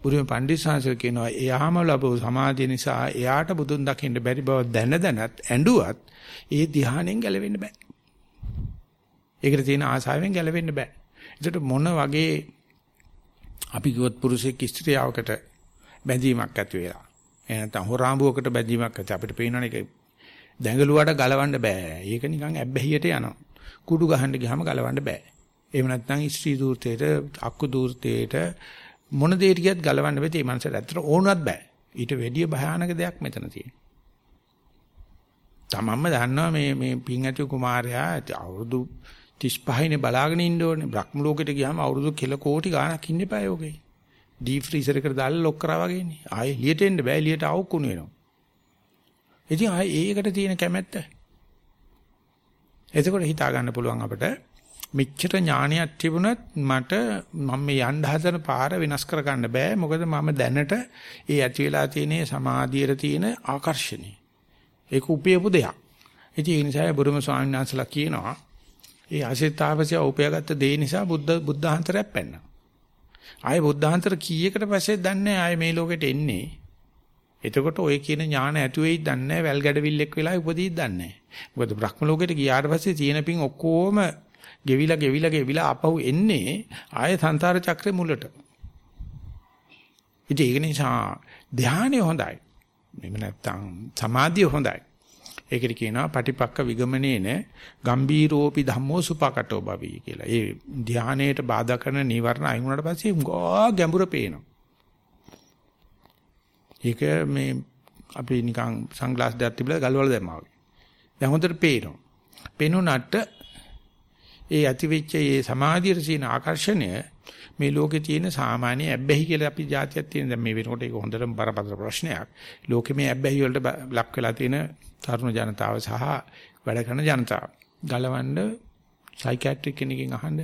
බුදුම පණ්ඩිත සාංශය කියනවා එයාම ලැබු සමාධිය නිසා එයාට බුදුන් දකින්න බැරි බව දැන දැනත් ඇඬුවත් ඒ ධ්‍යානෙන් ගැලවෙන්න බෑ. ඒකට තියෙන ආසාවෙන් ගැලවෙන්න බෑ. ඒකට මොන වගේ අපි කිව්වොත් පුරුෂයෙක් ස්ත්‍රියවකට බැඳීමක් ඇති වෙලා. එහෙ නැත්නම් හොරාඹුවකට බැඳීමක් ඇති අපිට පේනවනේ ඒක දැඟලුවාට ගලවන්න බෑ. ඒක නිකන් ඇබ්බැහියට යනවා. කුඩු ගහන්න ගියාම ගලවන්න බෑ. එහෙම නැත්නම් ස්ත්‍රී දූර්තයට, අක්කු දූර්තයට මොන දෙයකට ගියත් ගලවන්න බෑ. ඒ මනසට ඇත්තට ඕනවත් බෑ. ඊට වැඩිය භයානක දෙයක් මෙතන තියෙනවා. තමන්ම දන්නවා මේ මේ පින් ඇති කුමාරයා අවුරුදු 35නේ බලාගෙන ඉන්න ඕනේ. බ්‍රහ්ම ලෝකෙට ගියාම අවුරුදු කෙල කෝටි ගාණක් ඉන්න එපා යෝගේ. ඩීප් ෆ්‍රීසර් එකට දාලා ලොක් කරා වගේනේ. ආයේ එළියට එන්න බෑ. එළියට අවුකුණු වෙනවා. ඉතින් ආයේ ඒකට තියෙන කැමැත්ත. එතකොට හිතා ගන්න පුළුවන් අපිට මෙච්චර ඥානයක් තිබුණත් මට මම මේ යන්න හදන පාර වෙනස් කරගන්න බෑ. මොකද මම දැනට ඒ ඇති වෙලා තියෙන සමාධියට තියෙන ආකර්ෂණය. ඒක උපයපු දෙයක්. ඉතින් ඒ නිසා බුදුම ස්වාමීන් වහන්සේලා කියනවා ඒ අසිතාවසිය උපයාගත්ත දේ නිසා බුද්ධ බුද්ධාන්තරයක් පැන්නා. ආයේ බුද්ධාන්තර කීයකට පස්සේ දන්නේ ආයේ මේ ලෝකෙට එන්නේ. එතකොට ඔය කියන ඥාන ඇතු වෙයිද දන්නේ නැහැ. වැල් ගැඩවිල්ලෙක් වෙලා උපදීද දන්නේ නැහැ. මොකද බ්‍රහ්ම ලෝකෙට ගියාට පස්සේ තියෙන පින් ඔක්කොම ගෙවිලා ගෙවිලා ගෙවිලා ආපහු එන්නේ ආයේ සංසාර චක්‍රේ මුලට. ඉතින් ඒක නිසා ධානය හොඳයි. මෙන්න නැත්තම් සමාධිය හොඳයි. ඒකට කියනවා පටිපක්ක විගමනේන ගම්බීරෝපි ධම්මෝ සුපකටෝ භවී කියලා. ඒ ධානයේට බාධා කරන නීවරණ අයින් වුණාට පස්සේ ගා ගැඹුර පේනවා. ඒක මේ අපි නිකන් සන්ග්ලාස් දෙකක් තිබිලා ගල්වල දැම්මා වගේ. දැන් හොඳට පේනවා. පේනුනට ඒ ඇතිවෙච්ච ඒ සමාධියට තියෙන ආකර්ෂණය මේ ලෝකේ තියෙන සාමාන්‍ය ඇබ්බැහි කියලා අපි જાතියක් තියෙන දැන් මේ වෙනකොට ඒක හොඳටම බරපතල ප්‍රශ්නයක්. ලෝකෙ මේ ඇබ්බැහි වලට ලක් වෙලා තියෙන තරුණ ජනතාව සහ වැඩ කරන ජනතාව. ගලවන්න සයිකියාට්‍රික් කෙනකින් අහන්න.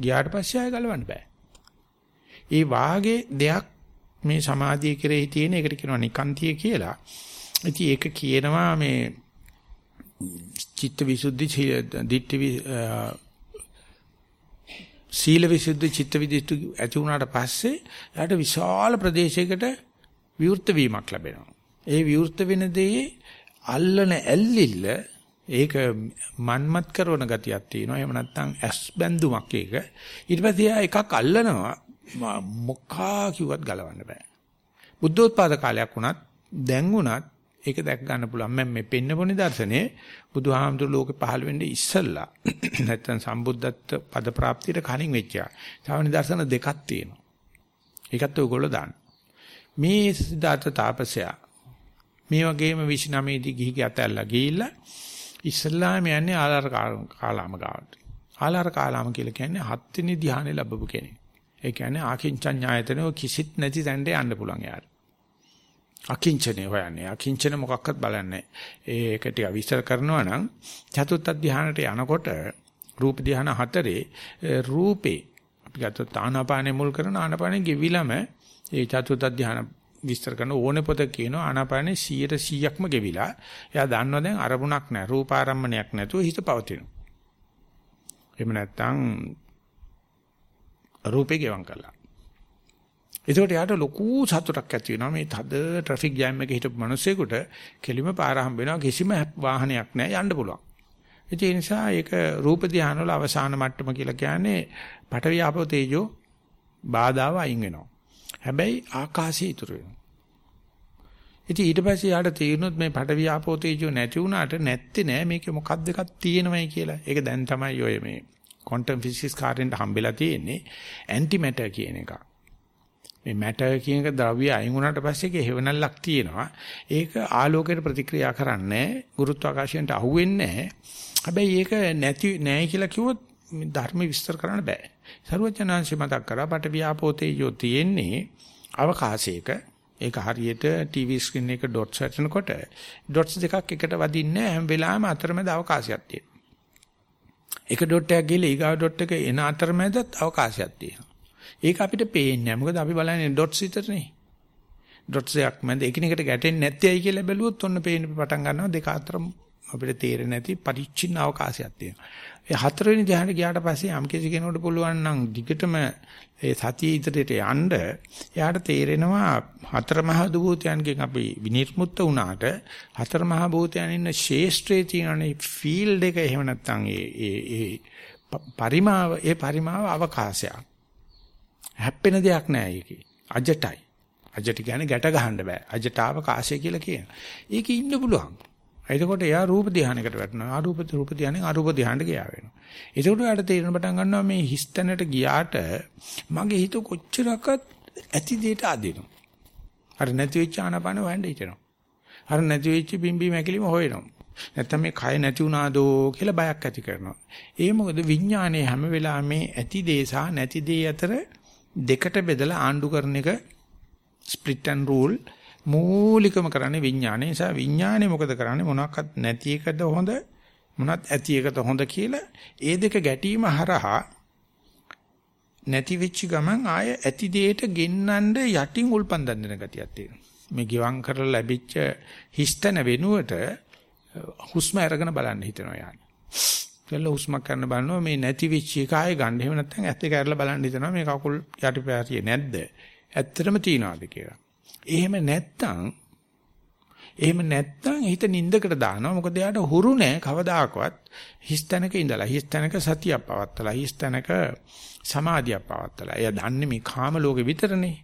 ගියාට පස්සේ ආය ගලවන්න බෑ. ඒ වාගේ දෙයක් මේ සමාධිය කෙරෙහි තියෙන එකට කියනවා නිකාන්තිය කියලා. ඉතින් ඒක කියනවා මේ චිත්ත විසුද්ධි දිට්ඨි සීල විසුද්ධි චිත්ත විදිට්ඨි ඇති වුණාට පස්සේ යාට විශාල ප්‍රදේශයකට විවෘත වීමක් ලැබෙනවා. ඒ විවෘත වෙන දේ අල්ලන ඇල්ලිල්ල ඒක මන්මත් කරන ගතියක් තියෙනවා. එහෙම නැත්නම් ඇස් බැඳුමක් ඒක. ඊට පස්සේ එකක් අල්ලනවා මොකා කිව්වත් ගලවන්න බෑ. බුද්ධෝත්පාද කාලයක් වුණත් දැන් වුණත් ඒක දැක් ගන්න පුළුවන්. මම මේ පෙන්නපොනි දර්ශනේ බුදුහාමුදුරු ලෝකේ පහළ වෙන්නේ ඉස්සල්ලා නැත්තම් සම්බුද්ධත්ව පද ප්‍රාප්තියට කලින් වෙච්චා. තව නිදර්ශන දෙකක් තියෙනවා. ඒකත් ඔයගොල්ලෝ දාන්න. මේ සිද්ධාර්ථ තාපසයා මේ වගේම 29 දී ගිහි ගැතැල්ලා ගිහිල්ලා ඉස්ලාම යන්නේ ආලාර කාලාම ගාවට. ආලාර කාලාම කියලා කියන්නේ හත්වෙනි ධ්‍යානෙ ලැබපු කෙනෙක්. ඒ කියන්නේ ආකින්චඤ්ඤායතනෝ කිසිත් නැති තැනට යන්න පුළුවන් යාර. අකිංචනේ හොයන්නේ. අකිංචන මොකක්වත් බලන්නේ. ඒක ටික විස්තර කරනවා නම් චතුත්ථ ධානයට යනකොට රූප ධාන හතරේ රූපේ අපි ගත්තොත් ආනාපානෙ මුල් කරන ආනාපානෙ ගෙවිලම ඒ චතුත්ථ ධාන විස්තර කරන ඕනේ පොත කියනවා ආනාපානෙ 100%ක්ම ගෙවිලා. එයා දන්නවා දැන් අරමුණක් නැහැ. රූපාරම්මණයක් නැතුව හිත පවතිනවා. එහෙම නැත්නම් රූපේ ගෙවම් කළා. ඒකට යාට ලොකු සතුටක් ඇති වෙනවා මේ තද ට්‍රැෆික් ජෑම් එකේ හිටපු මිනිස්සෙකුට කෙලිම පාර හම්බ වෙනවා කිසිම වාහනයක් නැහැ යන්න පුළුවන්. ඒ නිසා ඒක රූප ධානය වල අවසාන මට්ටම කියලා කියන්නේ පඨවි ආපෝ තේජෝ බාධාව අයින් වෙනවා. හැබැයි ආකාශය ඉතුරු වෙනවා. ඉතින් ඊට පස්සේ යාට තේරුනොත් මේ පඨවි ආපෝ තේජෝ නැති වුණාට නැත්තේ නෑ මේකේ මොකක්ද එකක් තියෙනවයි කියලා. ඒක දැන් තමයි ඔය මේ ක්වොන්ටම් ෆිසික්ස් කාර්යෙන්ට හම්බෙලා තියෙන්නේ ඇන්ටි මැටර් කියන එක. මේ මැටර් කියන එක ද්‍රව්‍ය අයින් වුණාට පස්සේ ඒකේ හේවණල්ලක් තියෙනවා. ඒක ආලෝකයට ප්‍රතික්‍රියා කරන්නේ ගුරුත්වාකර්ෂණයට අහුවෙන්නේ නැහැ. හැබැයි ඒක නැති නැහැ කියලා කිව්වොත් ධර්ම විස්තර කරන්න බෑ. සරුවචනාංශي මතක් කරා පට ව්‍යාපෝතේ යෝ තියෙන්නේ අවකාශයක ඒක හරියට ටීවී ස්ක්‍රීන් එක ඩොට්ස් හටනකොට ඩොට්ස් දෙකක් එකට වදින්නේ හැම වෙලාවෙම අතරමැද අවකාශයක් තියෙනවා. එක ඩොට් එකක් ගිහලා ඊගාව ඩොට් එක එන අතරමැදත් අවකාශයක් තියෙනවා. ඒක අපිට පේන්නේ නැහැ. මොකද අපි බලන්නේ ඩොට්ස් විතරනේ. ඩොට්ස් එකක් මැද එකිනෙකට ගැටෙන්නේ නැත්තේයි කියලා බැලුවොත් ඔන්න පේන්න පටන් ගන්නවා දෙක අතර අපිට තේරෙන්නේ නැති පරිච්ඡින්න අවකාශයක් තියෙනවා. ඒ හතරවෙනි ධ්‍යානෙ ගියාට පස්සේ යම් කිසි කෙනෙකුට පුළුවන් නම් දිගටම ඒ සතිය ඉදිරියට යන්න එයාට තේරෙනවා හතර මහා භූතයන්ගෙන් අපි විනිර්මුක්ත වුණාට හතර මහා භූතයන් ඉන්න ශේෂ්ත්‍රයේ තියෙනනේ ෆීල්ඩ් එක එහෙම නැත්නම් ඒ ඒ ඒ පරිමාව ඒ පරිමාව අවකාශයක් හැප්පෙන දෙයක් නෑ ඒකේ අජටයි අජට කියන්නේ ගැට ගහන්න බෑ අජට අවකාශය කියලා කියන. ඒකේ ඉන්න පුළුවන්. එතකොට එයා රූප ධානයකට වැටෙනවා. අරූප රූප ධානයෙන් අරූප ධානයට ගියා වෙනවා. එතකොට එයාට තේරෙන පටන් ගන්නවා මේ හිස්තැනට ගියාට මගේ හිත කොච්චරක්වත් ඇති දෙයට ආදිනවා. අර නැති වෙච්ච ආනපන වහන්න හිතෙනවා. අර නැති වෙච්ච බිම්බි මැකිලිම හොයනවා. නැත්තම් මේ කය නැති වුණාදෝ කියලා බයක් ඇති කරනවා. ඒ මොකද විඥානයේ හැම වෙලාවෙම ඇති දේ සහ නැති දේ අතර දෙකට බෙදලා ආණ්ඩු කරන එක ස්ප්ලිට් ඇන්ඩ් රූල් මූලිකම කරන්නේ විඥානය. ඒ නිසා විඥානය මොකද කරන්නේ මොනක්වත් නැති එකද හොඳ මොනත් ඇති එකද හොඳ කියලා ඒ දෙක ගැටීම හරහා නැති වෙච්ච ගමන් ආය ඇති දෙයට ගෙන්නඳ යටින් උල්පන්දන් දෙන ගතියක් තියෙනවා. මේ ගිවං කරලා ලැබිච්ච හිස්තන වෙනුවට හුස්ම අරගෙන බලන්න හිතනවා යාන. කියලා හුස්මක් කරන්න බලනවා මේ නැති වෙච්ච එක ආයේ ගන්න. එහෙම නැත්නම් ඇත්ත කරලා බලන්න හිතනවා මේ කකුල් යටිපැතිය නැද්ද? ඇත්තටම තියනවාද කියලා. එහෙම නැත්තම් එහෙම නැත්තම් හිත නින්දකට දානවා. මොකද එයාට හුරු නෑ කවදාකවත් හිස්තැනක ඉඳලා හිස්තැනක සතියක් පවත්තලා හිස්තැනක සමාධියක් පවත්තලා. එයා දන්නේ මේ කාම ලෝකෙ විතරනේ.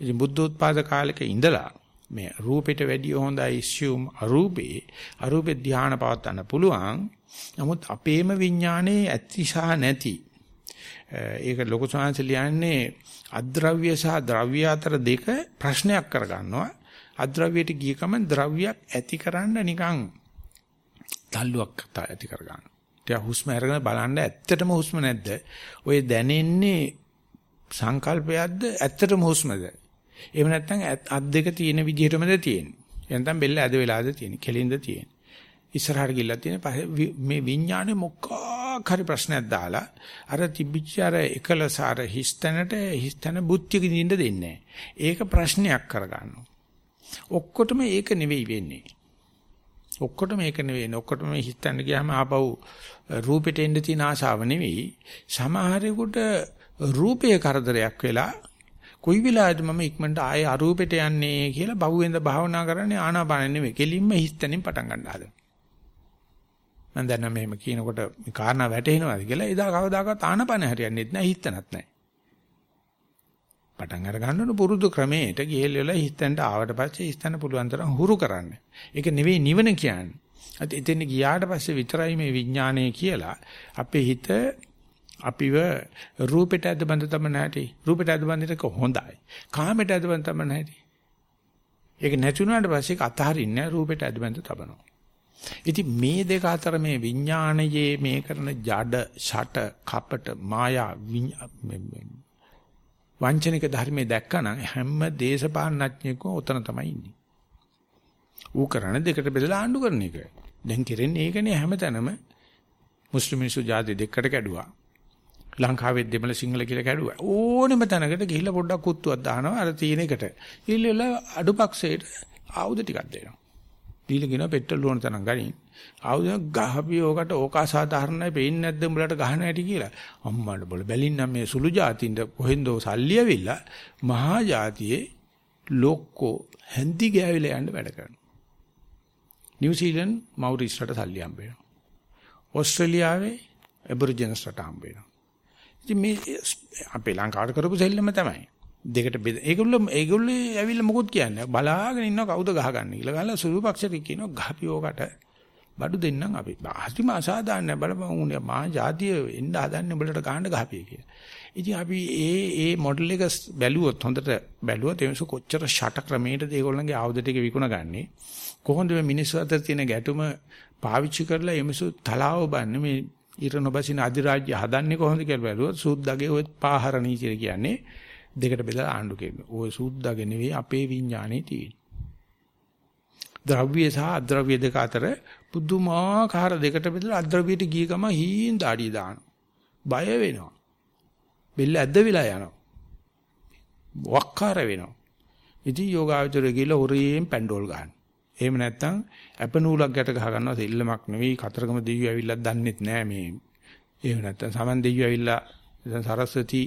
ඉතින් බුද්ධෝත්පාද කාලෙක ඉඳලා මේ රූපෙට වැඩිය හොඳයි assume අරූපේ අරූපේ ධානය පවත්වන්න පුළුවන්. නමුත් අපේම විඥානයේ ඇතිශා නැති ඒක ලොකු සංහස ලියන්නේ අද්‍රව්‍ය සහ ද්‍රව්‍ය අතර දෙක ප්‍රශ්නයක් කරගන්නවා. අද්‍රව්‍යයට ගිය ගමන් ද්‍රව්‍යයක් ඇතිකරන්න නිකන් තල්ලුවක් ඇති කරගන්න. ටික හුස්ම අරගෙන බලන්න ඇත්තටම හුස්ම නැද්ද? ඔය දැනෙන්නේ සංකල්පයක්ද ඇත්තටම හුස්මද? එහෙම නැත්නම් අත් දෙක තියෙන විදිහටමද තියෙන්නේ? එහෙනම් බෙල්ල ඇද වෙලාද තියෙන්නේ? කෙලින්ද තියෙන්නේ? ඉස්සරහට ගිහිල්ලා තියෙන මේ විඥානේ මොකක් හරි ප්‍රශ්නයක් දාලා අර තිබිච්ච අර එකලස අර හිස්තැනට හිස්තැන බුද්ධිය දින්න දෙන්නේ ඒක ප්‍රශ්නයක් කරගන්නවා. ඔක්කොටම ඒක නෙවෙයි වෙන්නේ. ඔක්කොටම ඒක නෙවෙයි. ඔක්කොටම හිස්තැන ගියාම ආපහු රූපෙට එන්න තියෙන ආශාව නෙවෙයි. සමහරෙකුට රූපය කරදරයක් වෙලා කොයි වෙලාවද මම ඉක්මනට ආයේ අරූපෙට යන්නේ කියලා බහුවෙන්ද භාවනා කරන්නේ ආනාපාන නෙවෙයි. කෙලින්ම හිස්තැනින් පටන් ගන්න හදනවා. මම දැන් මෙහෙම කියනකොට මේ කාරණා වැටහෙනවාද කියලා එදා කවදාකවත් ආනපන හරියන්නේත් නැහැ හිතනත් නැහැ. පටන් අර ගන්නකොට පුරුදු ක්‍රමයට ගිහෙල්ලා හිතෙන්ට ආවට පස්සේ හිතන්න පුළුවන් තරම් හුරු කරන්න. ඒක නෙවෙයි නිවන කියන්නේ. අද එතෙන් ගියාට පස්සේ විතරයි මේ විඥානය කියලා අපේ හිත අපිව රූපෙට ඇද බඳ තම නැටි. රූපෙට ඇද බඳිනක හොඳයි. කාමෙට ඇද බඳ තම නැටි. ඒක නැතුණාට පස්සේ ඒක අතහරින්නේ රූපෙට ඇද බඳ තබනවා. ඉතින් මේ දෙක අතර මේ විඥානයේ මේ කරන ජඩ, ෂට, කපට, මායා වංචනික ධර්මයේ දැක්කනම් හැම දේශපාලනඥයෙක්ම උතන තමයි ඉන්නේ. ඌ කරන්නේ දෙකට බෙදලා ආණ්ඩු කරන එක. දැන් කරන්නේ ඒකනේ හැමතැනම මුස්ලිම් මිනිස්සු ජාති දෙකකට කැඩුවා. ලංකාවේ දෙමළ සිංහල කියලා කැඩුවා. ඕනෙම තැනකට ගිහිල්ලා පොඩ්ඩක් කුත්තුවක් දානවා අර තියෙන එකට. ඉල්ලලා අඩුපක්ෂයට ආයුධ ටිකක් දෙනවා. දීලා කියනවා පෙට්‍රල් ඕන තරම් ගනින්. ආවුද ගහපි ඕකට ඕක අසාධාරණයි පේන්නේ නැද්ද උඹලට ගහන හැටි කියලා. අම්මාට බල බැලින්නම් මේ සුළු જાතින්ද කොහෙන්දෝ සල්ලි ඇවිල්ලා මහා જાතියේ ලොක්කෝ හැන්දි ගෑවිලා යන්න වැඩ කරනවා. නිව්සීලන්ත මවුරිස් රට සල්ලි හම්බ වෙනවා. ඕස්ට්‍රේලියාවේ ඇබරිජිනස් රට හම්බ වෙනවා. ඉතින් මේ අපේ ලංකාවට කරපු සෙල්ලම තමයි. දෙකට බෙද. ඒගොල්ලෝ ඒගොල්ලෝ ඇවිල්ලා මොකොත් කියන්නේ. බලාගෙන ඉන්නවා කවුද ගහගන්නේ කියලා. ගහලා සුළු පක්ෂයට කියනවා ගහපි ඕකට බඩු දෙන්නම් අපි. හරිම අසාධාරණ බලපන් උනේ මා ජාතිය එන්න හදන්නේ උඹලට ගහන්න ගහපිය කියලා. ඉතින් අපි ඒ ඒ මොඩල් එක බැලුවොත් හොඳට බැලුවොත් එමස කොච්චර ෂට ක්‍රමයකද ඒගොල්ලන්ගේ ආයුධ ටික විකුණගන්නේ. කොහොමද මේ මිනිස්සු අතර තියෙන ගැටුම පාවිච්චි කරලා එමසු තලාව බන්නේ මේ ඊර නොබසින අධිරාජ්‍ය හදන්නේ කොහොමද කියලා බැලුවොත් සුද්දගේ ඔය පාහර නීතිය කියන්නේ දෙකට බෙදලා ආණ්ඩු කෙරෙන. ওই සුද්දගේ නෙවෙයි අපේ විඥානේ තියෙන්නේ. ද්‍රව්‍ය සහ අද්‍රව්‍ය දෙක අතර පුදුමාකාර දෙකට බෙදලා අද්‍රව්‍යයට ගිය ගම හීන් දාඩිය දානවා. බය වෙනවා. බෙල්ල ඇද්ද වෙලා යනවා. වක්කාර වෙනවා. ඉතින් යෝගාවචරය කියලා හොරේන් පැන්ඩෝල් ගන්න. එහෙම නැත්නම් අප නූලක් ගැට ගහ ගන්නවා සෙල්ලමක් නෙවෙයි කතරගම දෙවියෝ ඇවිල්ලා දන්නෙත් නෑ මේ. එහෙම නැත්නම් සමන් දෙවියෝ ඇවිල්ලා දැන් සරස්වති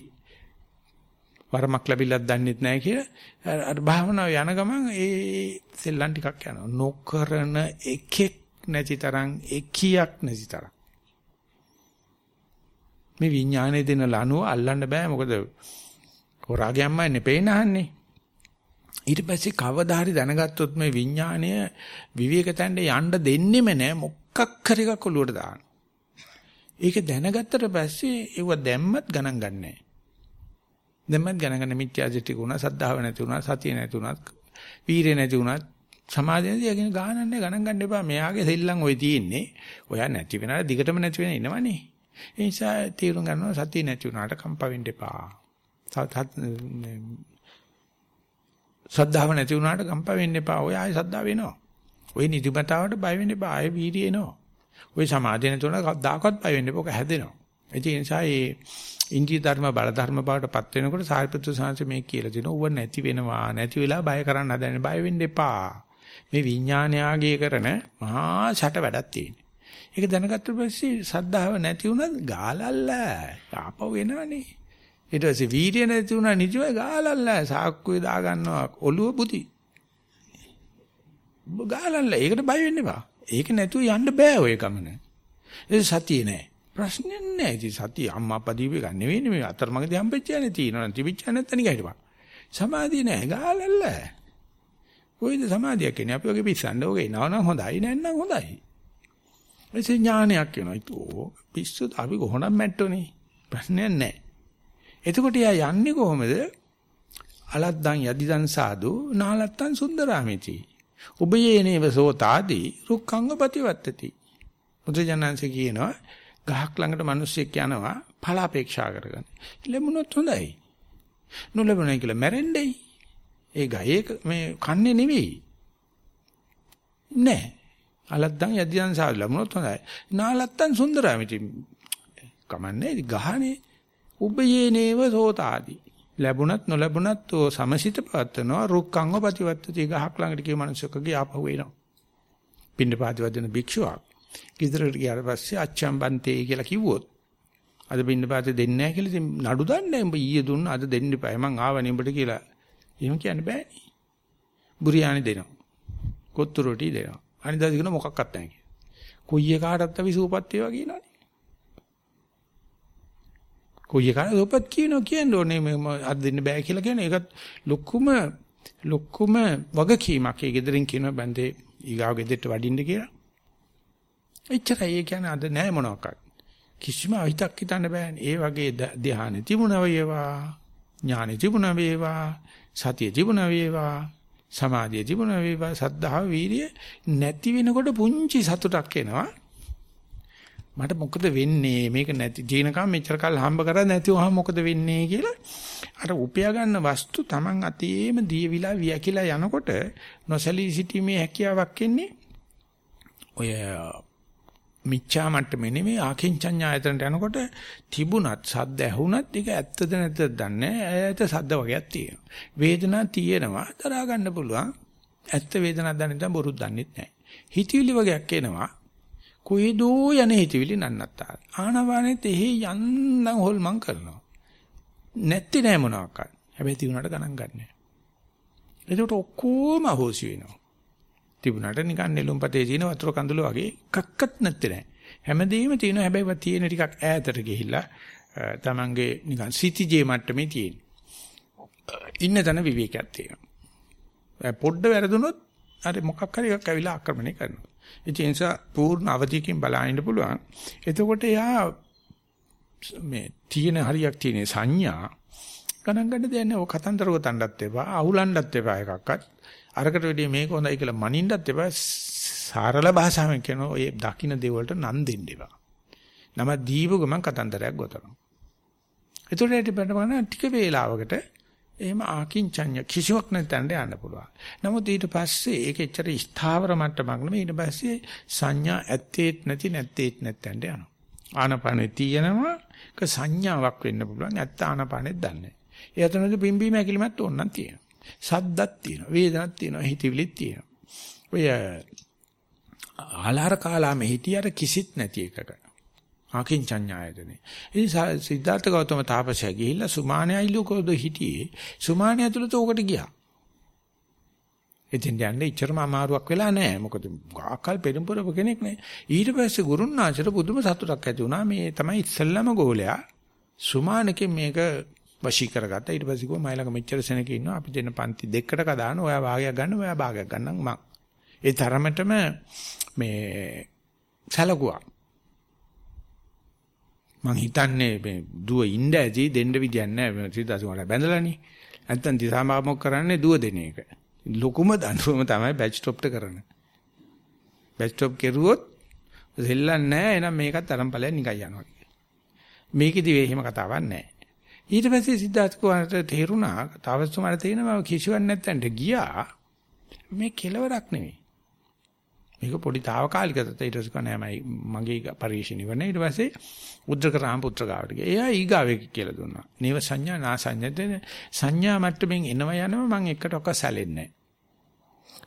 වරමක් ලැබිලත් දන්නෙත් නෑ කියලා අර භාවනාව යන ගමන් ඒ සෙල්ලම් ටිකක් යනවා. නොකරන එකෙක් නැති තරම් එකියක් නැති තරම්. මේ විඥානයේ දෙන ලනුව අල්ලන්න බෑ මොකද හොරාගේ අම්මන්නේ පේනහන්නේ. ඊට පස්සේ කවදා හරි දැනගත්තොත් මේ විඥාණය විවේක තැන්න යන්න දෙන්නෙම නෑ මොකක් හරි එකක් ඔලුවට දාන්න. ඒක දැනගත්තට පස්සේ ඒව දැම්මත් ගණන් ගන්නෑ. දැම්මත් ගණන් ගන්න මිත්‍යා දෘෂ්ටි වුණා, සද්ධාව නැති වුණා, සතිය නැති වුණා, වීරිය නැති වුණා, සමාධියදී යකින ගානන්නේ ගණන් ගන්න එපා. මෙයාගේ සෙල්ලම් ඔය තියෙන්නේ. ඔයා නැති වෙනා දිගටම නැති වෙන ඉනවනේ. ඒ නිසා තීරුම් ගන්නවා සතිය නැති වුණාට කම්ප වෙන්න එපා. සද්ධාව නැති වුණාට කම්ප වෙන්න එපා. ඔය ආයෙ සද්ධා වෙනවා. ඔය නිදිමතාවට බය වෙන්න එපා. ආයෙ වීර්යය එනවා. ඔය සමාධිය නැති වුණාට කවදාකවත් බය වෙන්න එපා. ඔක හැදෙනවා. ඒ නිසා මේ ඉන්දිය ධර්ම බල ධර්ම බවටපත් වෙනකොට සාරිපුත්‍ර සාංශ මේ කියලා දෙනවා. ඌව නැති වෙනවා. නැති වෙලා බය කරන්න හදන්නේ. බය වෙන්න එපා. මේ විඥානයාගේ කරන මහා ෂට වැඩක් තියෙනවා. ඒක දැනගත්ත පස්සේ සද්ධාව නැති වුණත් ගාලල්ල ආපහු එනවනේ. ඊට පස්සේ වීර්ය නැති වුණා නිජව ගාලල්ල සාක්කුවේ දා ගන්නවා ඔළුව පුති. ගාලල්ල ඒකට බය වෙන්න එපා. ඒක නැතුව යන්න බෑ ඔය ගමන. ඒ සතිය නෑ. ප්‍රශ්නේ නෑ. ඉතින් සතිය අම්මා අප්පා දීපේ ගන්න නෙවෙයි මේ අතරමඟදී හම්බෙච්ච යන්නේ තියෙනවා. තිබිච්ච නැත්නම් නිකන් හිටපන්. සමාධිය නෑ ගාලල්ල. කොයිද සමාධියක් කියන්නේ අපි ඔගේ පිස්සන්න ඔගේ නවනම් හොඳයි නැත්නම් හොඳයි. එසේ ඥානයක් වෙනවා. ඒතෝ පිස්සු අපි කොහොනම් මැට්ටෝනේ. ප්‍රශ්නයක් නැහැ. එතකොට යා යන්නේ කොහොමද? අලද්දන් යදිදන් සාදු නාලත්තන් සුන්දරාමිති. උබයේනේව සෝතාදී රුක්ඛංග ප්‍රතිවත්තති. මුද්‍රජනන්සේ කියනවා ගහක් ළඟට මිනිස්සෙක් යනවා ඵල අපේක්ෂා කරගෙන. ලැබුණොත් හොඳයි. නොලැබුණයි කියලා මැරෙන්නේ. ඒ ගහේ මේ කන්නේ නෙවෙයි. නෑ. අලද්දන් යදියන් සාල් ලැබුණොත් හොඳයි. නාලත්තන් සුන්දරමිති. කමන්නේ ගහනේ උබයේ නේව සෝතාදී. ලැබුණත් නොලැබුණත් ඔ සමසිත පවත්නවා රුක්ඛංග ප්‍රතිවත්තති ගහක් ළඟට ගිය මිනිස්සුකගේ ආපහු එනවා. පින්න පාතිවදන භික්ෂුවක්. කිදරට ගියාට පස්සේ අච්චම් බන්තේ කියලා කිව්වොත් අද පින්න පාතේ දෙන්නේ නැහැ කියලා ඉතින් නඩු දන්නේ උඹ ඊයේ දුන්න අද දෙන්න එපා මං ආවනේ උඹට කියලා. එහෙම කියන්න බෑනේ. බුරියානි දෙනවා. කොත්තු රොටි දෙනවා. අනිදා දින මොකක්වත් නැහැ කියලා. කොයි එකාටත් අපි සූපත් වේවා කියනවනේ. කොයි එකාට සූපත් කියනවා කියන්න ඕනේ මම අද දෙන්න බෑ කියලා කියන්නේ ඒකත් ලොකුම ලොකුම වගකීමක්. ඒ ගෙදරින් කියනවා බන්දේ ඊගාව ගෙදරට වඩින්න කියලා. එච්චරයි ඒ කියන්නේ අද නැහැ මොනවාක්වත්. කිසිම අහිතක් හිතන්න බෑනේ. ඒ වගේ ධ්‍යාන තිබුණා වේවා, ඥානෙ තිබුණා වේවා, සතිය තිබුණා වේවා, සමාධිය තිබුණා වේවා සද්ධාව වීරිය නැති වෙනකොට පුංචි සතුටක් එනවා මට මොකද වෙන්නේ මේක නැති ජීනකම් මෙච්චර කල් හම්බ කරලා නැතිවම මොකද වෙන්නේ කියලා අර උපයා ගන්න වස්තු Taman අතේම දීවිලා වියකිලා යනකොට නොසලී සිටීමේ හැකියාවක් එන්නේ ඔය මිච්ඡා මට්ටමේ නෙමෙයි ආකින්චඤ්ඤායතනට යනකොට තිබුණත් සද්ද ඇහුණත් ඒක ඇත්තද නැද්ද දන්නේ ඈත සද්ද වගේක් තියෙනවා වේදනාවක් තියෙනවා දරා ගන්න පුළුවන් ඇත්ත වේදනාවක් දන්නේ නැත්නම් බොරුත් දන්නෙත් නැහැ හිතවිලි වගේක් එනවා. කොහෙදෝ යන හිතවිලි නන්නත්තා. ආනවානෙත් එහෙ යන්නම් හොල්මන් කරනවා. නැත්තේ නෑ මොනවාක්වත්. හැබැයි තිබුණාට ගණන් ගන්නෑ. එතකොට ඔක්කොම අහෝසි වෙනවා. තිබුණාට නිකන් නෙළුම්පතේ තියෙන වතුර කඳුල වගේ එකක්වත් නැත්තේ නෑ. හැමදේම තියෙනවා හැබැයි තියෙන ටිකක් ඈතට ගිහිල්ලා තමන්ගේ නිකන් සිටිජේ මට්ටමේ තියෙන. ඉන්න තැන විවේකයක් තියෙනවා. පොඩ්ඩ වැරදුනොත් අර මොකක් හරි එකක් ඇවිල්ලා ආක්‍රමණය කරනවා. ඒ නිසා පූර්ණ අවධියකින් බලන්න පුළුවන්. එතකොට එයා මේ තියෙන හරියක් තියෙන සංඥා ගණන් ගන්න දෙයක් නෑ. ඔය කතන්දර ගොතන්නත් එපා, අහුලන්නත් එපා එකක්වත්. අරකට වැඩිය මේක හොඳයි කියලා මනින්නත් එපා. සරල භාෂාවෙන් කියන ඔය දකින්න දේවල්ට නන් දෙන්න එපා. නම දීපු ගමන් කතන්දරයක් ගොතනවා. ඒතකොට ඊට පස්සේ ටික වේලාවකට එහෙම ආකින්චඤ්ඤ කිසිවක් නැතඳ යන්න පුළුවන්. නමුත් ඊට පස්සේ ඒක එච්චර ස්ථාවර මට්ටමක් නෙමෙයි ඊට පස්සේ සංඥා ඇත්තේත් නැති නැත්තේත් නැත්තඳ යනවා. ආනපනෙ තියෙනවා ක සංඥාවක් වෙන්න පුළුවන් ඇත්ත ආනපනෙත් දන්නේ. ඒ අතනදී පිම්බීම ඇකිලිමත් ඕනනම් තියෙනවා. සද්දක් තියෙනවා. වේදනක් තියෙනවා. හිතවිලිත් තියෙනවා. ඔය ආලාර කාලාමේ හිටියට කිසිත් නැති එකක. ආකින්චඤ්ඤායතනේ. ඉතින් සිද්ධාර්ථ ගෞතම තාපසයා ගිහිල්ලා සුමානයයි ලෝකෝද හිටියේ. සුමානය ඇතුළත ඕකට ගියා. ඉතින් යන්නේ ඉච්චරම අමාරුවක් වෙලා නැහැ. මොකද ආකල් පෙරම්පරව කෙනෙක් නේ. ඊට පස්සේ ගුරුන්නාචර පුදුම සතුටක් ඇති වුණා. මේ තමයි ඉස්සල්ලාම ගෝලයා. සුමානකෙන් මේක වශී කරගත්තා. ඊට පස්සේ කිව්වා මයිලක මෙච්චර සෙනක ඉන්නවා. අපි දෙන්න පන්ති දෙකකට කදාන ඔයා භාගයක් ගන්න ඔයා භාගයක් ගන්නම් මං. ඒ තරමටම මේ සැලකුවා. මං හිතන්නේ මේ දුව ඉන්න ඇති දෙන්න විදියක් නැහැ සිතාසුමට බැඳලානේ. නැත්තම් දිසාමාමොක් කරන්නේ දුව දෙන එක. ලොකුම දඬුවම තමයි බැච් ස්ටොප්ට කරන. බැච් ස්ටොප් කෙරුවොත් දෙල්ලන්නේ නැහැ එහෙනම් මේකත් තරම්පලයක් නිකන් යනවා. මේකෙදි එහෙම කතාවක් නැහැ. ඊට පස්සේ සිද්ධාර්ථ කුමාරට තේරුණා තවස්තුමාට තේරෙනවා කිසිවක් නැත්තන්ට ගියා මේ කෙලවරක් නෙවෙයි. මේක පොඩි తాවකාලික තත්ත්වයක් ඊට පස්සේ කනෑමයි මගේ පරිශීලනය වෙන ඊට පස්සේ උද්දකරාම පුත්‍ර ගාවට ගියා. එයා ඊගාවේ කියලා දුන්නා. නේව සංඥා නා සංඥා සංඥා මට්ටමින් එනවා යනවා මම එකට ඔක්ක සැලෙන්නේ නැහැ.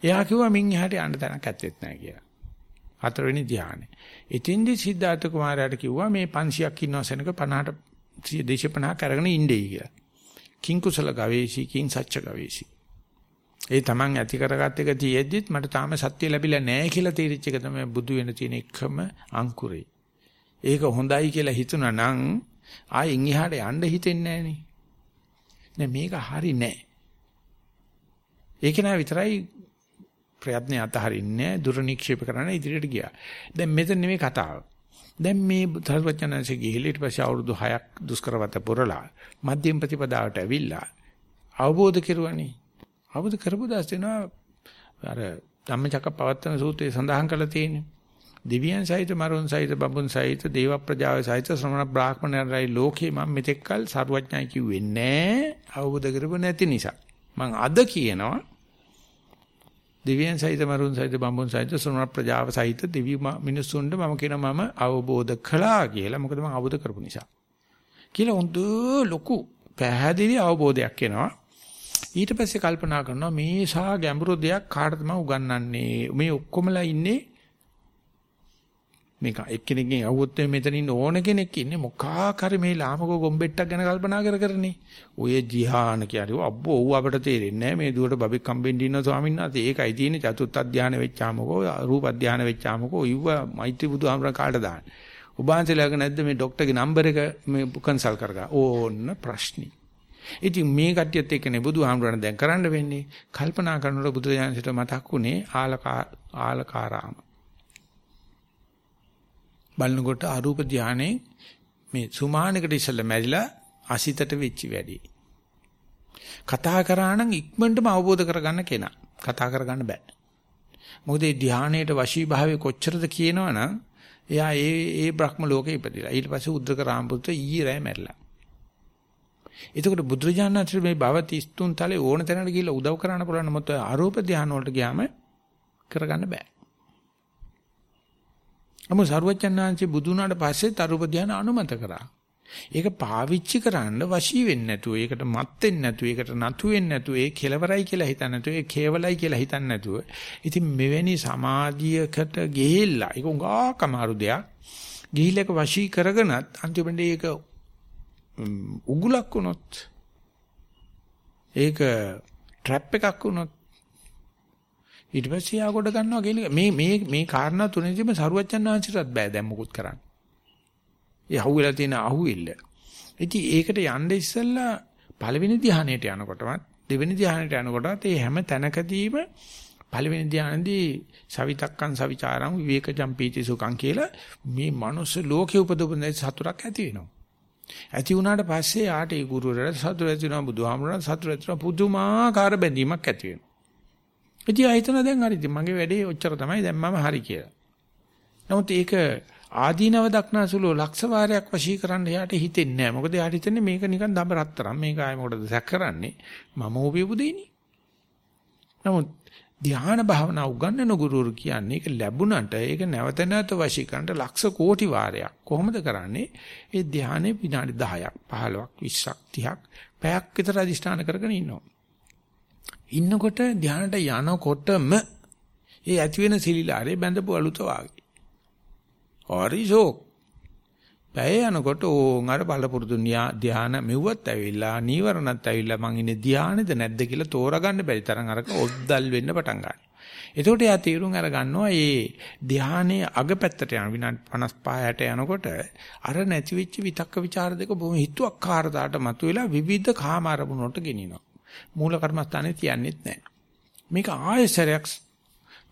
එයා කිව්වා මින් එහාට යන්න තැනක් ඇත්තෙත් නැහැ කියලා. හතරවෙනි ධ්‍යානෙ. ඉතින්දි සිද්ධාර්ථ කුමාරයාට කිව්වා මේ 500ක් ඉන්නව සෙනක 50ට 250ක් අරගෙන ඉන්නේ කියලා. කිං කුසල ගවේෂී කිං සච්ච ගවේෂී ඒ Taman ඇති කරගත් එක තියෙද්දිත් මට තාම සත්‍ය ලැබිලා නැහැ කියලා තීරිච්ච එක තමයි බුදු වෙන තියෙන එකම අංකුරේ. ඒක හොඳයි කියලා හිතුණා නම් ආයෙන් එහාට යන්න හිතෙන්නේ නැහනේ. නෑ මේක හරි නෑ. ඒක නා විතරයි ප්‍රයත්න අතහරින්නේ දුර නික්ෂේප කරන්න ඉදිරියට ගියා. දැන් මෙතන නෙමෙයි කතාව. දැන් මේ සර්වඥාන්සේ ගිහිල්ලා ඊට පස්සේ අවුරුදු 6ක් දුෂ්කරවත පුරලා මධ්‍යම ප්‍රතිපදාවට ඇවිල්ලා අවබෝධ කෙරුවානේ. අවබෝධ කරපු දාස් වෙනවා අර ධම්මචක්කපවත්තන සූත්‍රයේ සඳහන් කරලා තියෙන්නේ. දිව්‍යයන් සහිත මරුන් සහිත බඹුන් සහිත දේව ප්‍රජාව සහිත ශ්‍රමණ බ්‍රාහ්මණයන්යි ලෝකේ මම මෙතෙක්කල් සරුවඥයි කිව්වේ නෑ අවබෝධ කරපො නැති නිසා. මං අද කියනවා දිව්‍යයන් සහිත මරුන් සහිත බඹුන් සහිත ශ්‍රමණ ප්‍රජාව සහිත දිව්‍ය මිනිස්සුන්ට මම කියනවා මම අවබෝධ කළා කියලා. මොකද මම අවබෝධ කරපු නිසා. කියලා හොඳ ලොකු පැහැදිලි අවබෝධයක් එනවා. ඊට පස්සේ කල්පනා කරනවා මේ සා ගැඹුරු දෙයක් කාටද මම උගන්වන්නේ මේ ඔක්කොමලා ඉන්නේ මේක එක්කෙනෙක්ගෙන් අහුවොත් මෙතන ඉන්න ඕන කෙනෙක් ඉන්නේ. මොකා කර මේ ලාමක ගොම්බෙට්ටක් ගැන කල්පනා කර කරනේ. ඔය ජිහාන කියන්නේ අබ්බෝ ඔව් අපට තේරෙන්නේ නැහැ. මේ දුවට බබෙක් හම්බෙන්න ඉන්න ස්වාමීන් වහන්සේ. ඒකයි තියෙන්නේ චතුත් අධ්‍යාන වෙච්චාමකෝ රූප අධ්‍යාන වෙච්චාමකෝ ඉව්ව මෛත්‍රී බුදුහාමර කාට දාන්නේ ඔබ වහන්සේලාගේ නැද්ද මේ ડોක්ටර්ගේ නම්බර එක මේ කන්සල්ට් කරගා ඕන්න ප්‍රශ්නේ. ඉතින් මේ කට්ටියත් එක්කනේ බුදුහාමුදුරන් දැන් කරන්න වෙන්නේ. කල්පනා කරනකොට බුදුරජාණන්සේට මතක් වුණේ ආලකා ආලකාරාම. බලනකොට අරූප ධානයේ මේ සුමානකට ඉස්සෙල්ලා මැරිලා අසිතට වෙච්ච වැඩි. කතා කරා නම් ඉක්මනටම අවබෝධ කරගන්න කෙනා. කතා කරගන්න බෑ. මොකද මේ ධානයේට වශී භාවයේ කොච්චරද කියනවනම් එයා ඒ ඒ බ්‍රහ්ම ලෝකේ ඉපදිලා. ඊට පස්සේ උද්දක රාමපුත්‍ර ඊයේ රෑ මැරිලා. එතකොට බුදුරජාණන් වහන්සේ මේ භව 33 තලේ ඕන තැනකට ගිහිල්ලා උදව් කරන්න පුළුවන් මොකද ආරෝප ධානය වලට ගියාම කරගන්න බෑ. නමුත් සරුවච්චන් වහන්සේ බුදු වුණාට පස්සේ අරූප ධානය අනුමත කරා. ඒක පාවිච්චි කරන්න වශී වෙන්නේ නැතුව, ඒකට මත් වෙන්නේ නැතුව, ඒකට නතු වෙන්නේ නැතුව, ඒ කෙලවරයි කියලා හිතන්නේ නැතුව, ඒ කේවලයි කියලා හිතන්නේ නැතුව. ඉතින් මෙවැනි සමාධියකට ගෙහෙලා, ඒක උඟා කමාරු දෙයක්. ගිහිලක වශී කරගෙනත් අන්තිමට ඒක උගුලක් වුණොත් ඒක ට්‍රැප් එකක් වුණොත් ඊට පස්සේ ආ කොට ගන්නවා කියන මේ මේ මේ කාරණා තුනේදීම සරුවච්චන් ආංශිරත් බෑ දැන් මුකුත් කරන්න. ඒ අහුවෙලා තියෙන අහුවෙල්ල. ඉතින් ඒකට යන්න ඉස්සෙල්ලා පළවෙනි ධ්‍යානයට යනකොටවත් දෙවෙනි ධ්‍යානයට යනකොටවත් ඒ හැම තැනකදීම පළවෙනි ධ්‍යානදී සවිතක්කං සවිචාරං විවේකජම් පීති සුඛං කියලා මේ මනුස්ස ලෝකේ උපදවන සතුටක් ඇති වෙනවා. ඇති වුණාට පස්සේ ආට ඒ ගුරුවරයාට සතුට ඇති වෙනවා බුදුහාමුදුරන්ට සතුට ඇති වෙනවා පුදුමාකාර බැඳීමක් ඇති වෙනවා. ඉතින් ආයතන දැන් හරි ඉතින් මගේ වැඩේ ඔච්චර තමයි දැන් මම හරි කියලා. නමුත් ඒක ආදීනව දක්නාසුළු ලක්ෂ වාරයක් වශී කරන්න එයාට හිතෙන්නේ නැහැ. මොකද එයාට හිතන්නේ මේක නිකන් දඹ රත්තරන්. මේක ආයේ මොකටද සැක කරන්නේ? මම උපයපු දෙයිනේ. නමුත් ධ්‍යාන භාවනා උගන්වන ගුරුවරු කියන්නේ ඒක ලැබුණට ඒක නැවත නැවත වශී කරන්න ලක්ෂ කෝටි වාරයක්. කොහොමද කරන්නේ? ඒ ධ්‍යානෙ විනාඩි 10ක් 15ක් 20ක් 30ක් පැයක් විතර අදිෂ්ඨාන කරගෙන ඉන්නවා. ඉන්නකොට ධ්‍යානට යනකොටම ඒ ඇති වෙන සිලිලාරේ බැඳපු අලුත වාගේ. හරිසෝක්. පැය යනකොට ඕන් අර බලපුරුදු ධ්‍යාන මෙව්වත් ඇවිල්ලා නීවරණත් ඇවිල්ලා මං ඉන්නේ ධ්‍යානෙද නැද්ද කියලා තෝරගන්න බැරි තරම් අරක ඔද්දල් වෙන්න පටන් ගන්නවා. එතකොට එයා තීරුම් අර ගන්නවා මේ ධ්‍යානයේ අගපැත්තට යන විනාඩි 55 60 යනකොට අර නැති වෙච්ච විතක්ක ਵਿਚාර දෙක බොහොම හිතුවක්කාරතාවට මතුවෙලා විවිධ කාම අරමුණට ගෙනිනවා. මූල කර්මස්ථානේ තියන්නෙත් නැහැ. මේක ආයසරයක්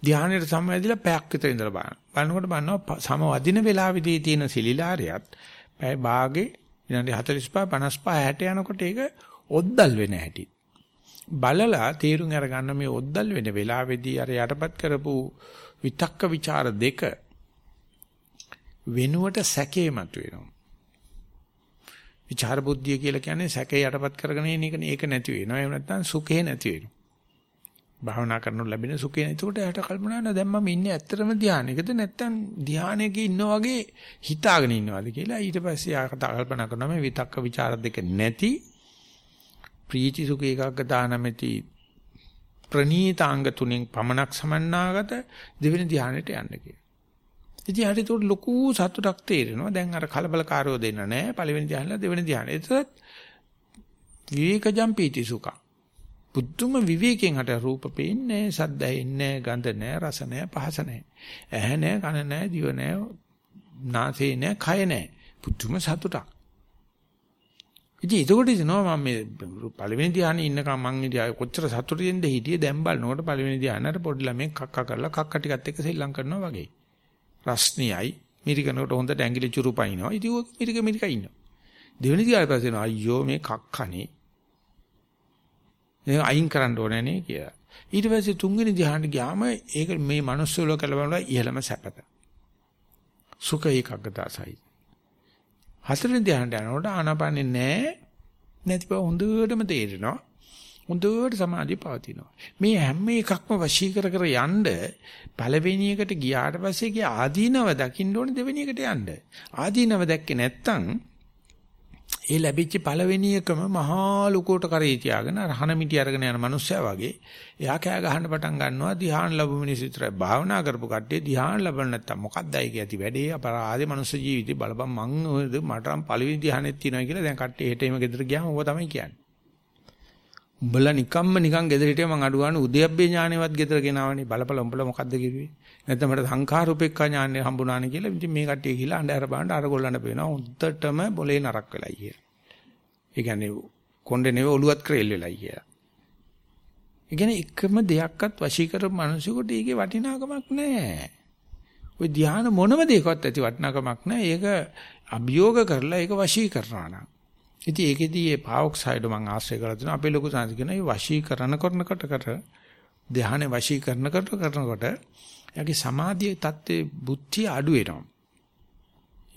ධානයට සම්බන්ධලා පැයක් විතර ඉඳලා බලන්න. බලනකොට බලනවා සමවදින වෙලාවේදී තියෙන සිලිලාරයත් පැය භාගේ විනාඩි 45 55 60 යනකොට ඒක ඔද්දල් වෙන හැටි. බලලා තීරුම් අරගන්න මේ ඔද්දල් වෙන වෙලාවේදී අර යටපත් කරපු විතක්ක ਵਿਚාර දෙක වෙනුවට සැකේ මතුවෙනවා. විචාර බුද්ධිය කියලා කියන්නේ සැකේ යටපත් කරගෙන එන එකනේ. ඒක නැති වෙනවා. එහෙම නැත්නම් සුඛේ නැති වෙනවා. භාවනා කරනකොට ලැබෙන සුඛේ නැති. ඒකට එයාට කල්පනා වෙනවා දැන් මම ඉන්නේ ඇත්තටම ධානයකද නැත්නම් ධානයක ඉන්නා වගේ හිතාගෙන ඉන්නවාද කියලා. ඊට පස්සේ ආ කල්පනා කරනවා මේ විතක්ක ਵਿਚාර දෙක නැති ප්‍රීති සුඛ ඒකාග්‍රතානමෙති ප්‍රණීතාංග තුනෙන් පමණක් සමන්නාගත දෙවෙනි ධානයට යන්න කියලා. ඉතින් හරි ඒක ලොකු සතුටක් තේරෙනවා. දැන් අර කලබලකාරයෝ දෙන්න නැහැ. පළවෙනි ධ්‍යානෙලා දෙවෙනි ධ්‍යානෙ. ඒකත් විවේකජම් පීති සුඛං. බුද්ධම විවේකයෙන් හට රූප පේන්නේ, සද්ද ඇහෙන්නේ, ගඳ නැහැ, රස නැහැ, පහස නැහැ. ඇහැ නැහැ, කන නැහැ, දිව නැහැ, නාසය නැහැ, කය නැහැ. බුද්ධම සතුටක්. ඉතින් ඒකෝට ඉතනවා මම මේ පළවෙනි ධ්‍යානෙ ඉන්නකම් මං ඉතියා කොච්චර සතුටින්ද හිටියේ දැන් බලනකොට පළවෙනි ධ්‍යානට පොඩි ළමෙක් කක්ක කරලා කක්ක ටිකත් එක්ක සෙල්ලම් කරනවා වගේ. රස්නියයි මිරිකනකොට හොඳට ඇඟිලි චුරුපයින්නවා. ඉතින් ඔය මිරික මිරික ඉන්නවා. දෙවෙනි දිගාට පස්සේ අයියෝ මේ කක්කනේ. ඒක අයින් කරන්න ඕනේ නේ කියලා. ඊට පස්සේ තුන්වෙනි ධ්‍යානෙට ගියාම ඒක මේ manuss වල කලබල ඉහළම සැපත. සුඛ ඒකග්ගතාසයි. හතරවෙනි ධ්‍යානට යනකොට ආනාපානෙ නෑ නැති බව හොඳටම තේරෙනවා. හොඳට සමාධිය පවතිනවා. මේ හැම එකක්ම වශී කර කර යන්න පළවෙනි එකට ගියාට පස්සේ කිය ආදීනව දකින්න ඕනේ දෙවෙනි එකට යන්න. ආදීනව දැක්කේ නැත්තම් ඒ ලැබිච්ච පළවෙනි එකම මහා ලුකෝට කරේ තියාගෙන රහන මිටි අරගෙන යන මනුස්සයා වගේ එයා කෑ ගහන්න පටන් ගන්නවා ධ්‍යාන ලැබු මිනිස්සු විතරයි භාවනා කරපු කට්ටිය ධ්‍යාන ලැබුණ නැත්තම් මොකක්ද ඒක ඇති වැඩේ අපරාධේ මනුස්ස ජීවිතේ බලපන් මං මට පළවෙනි ධ්‍යානෙත් තියෙනවා කියලා දැන් කට්ටිය හෙට එම ගෙදර ගියාම ඕක තමයි කියන්නේ උඹලා නිකම්ම නිකන් ගෙදර හිටිය මං අඩු ගන්න උද්‍යප්පේ ඥානෙවත් ගෙදර ගෙනාවනේ බලපල උඹලා මොකද්ද කිව්වේ නැත්නම් මට සංඛාරූපේක්ඛා ඥානෙ හම්බුණානේ කියලා ඉතින් මේ කට්ටිය ගිහලා අnder බලන්න අර ගොල්ලන්ට පේනවා උද්දටම බොලේ නරක් වෙලයි කියලා. ඒ කියන්නේ කොණ්ඩේ නෙවෙයි ඔලුවත් ක්‍රේල් වෙලයි කියලා. ඒ කියන්නේ එකම දෙයක්වත් වශී කරපු මිනිසෙකුට ඒකේ වටිනාකමක් නැහැ. ওই ධ්‍යාන මොනම දෙයකවත් ඇති වටිනාකමක් නැහැ. ඒක අභියෝග කරලා ඒක වශී කරනවා නම් ඉතින් ඒකෙදී මේ පාවොක්සයිඩ් මම ආශ්‍රය කරලා තිනවා අපේ ලොකු සංසි කියන මේ වශී කරන කරනකොට කර ධානය වශී කරනකොට කරනකොට යකි සමාධියේ தත්ත්වේ බුද්ධිය අඩු වෙනවා.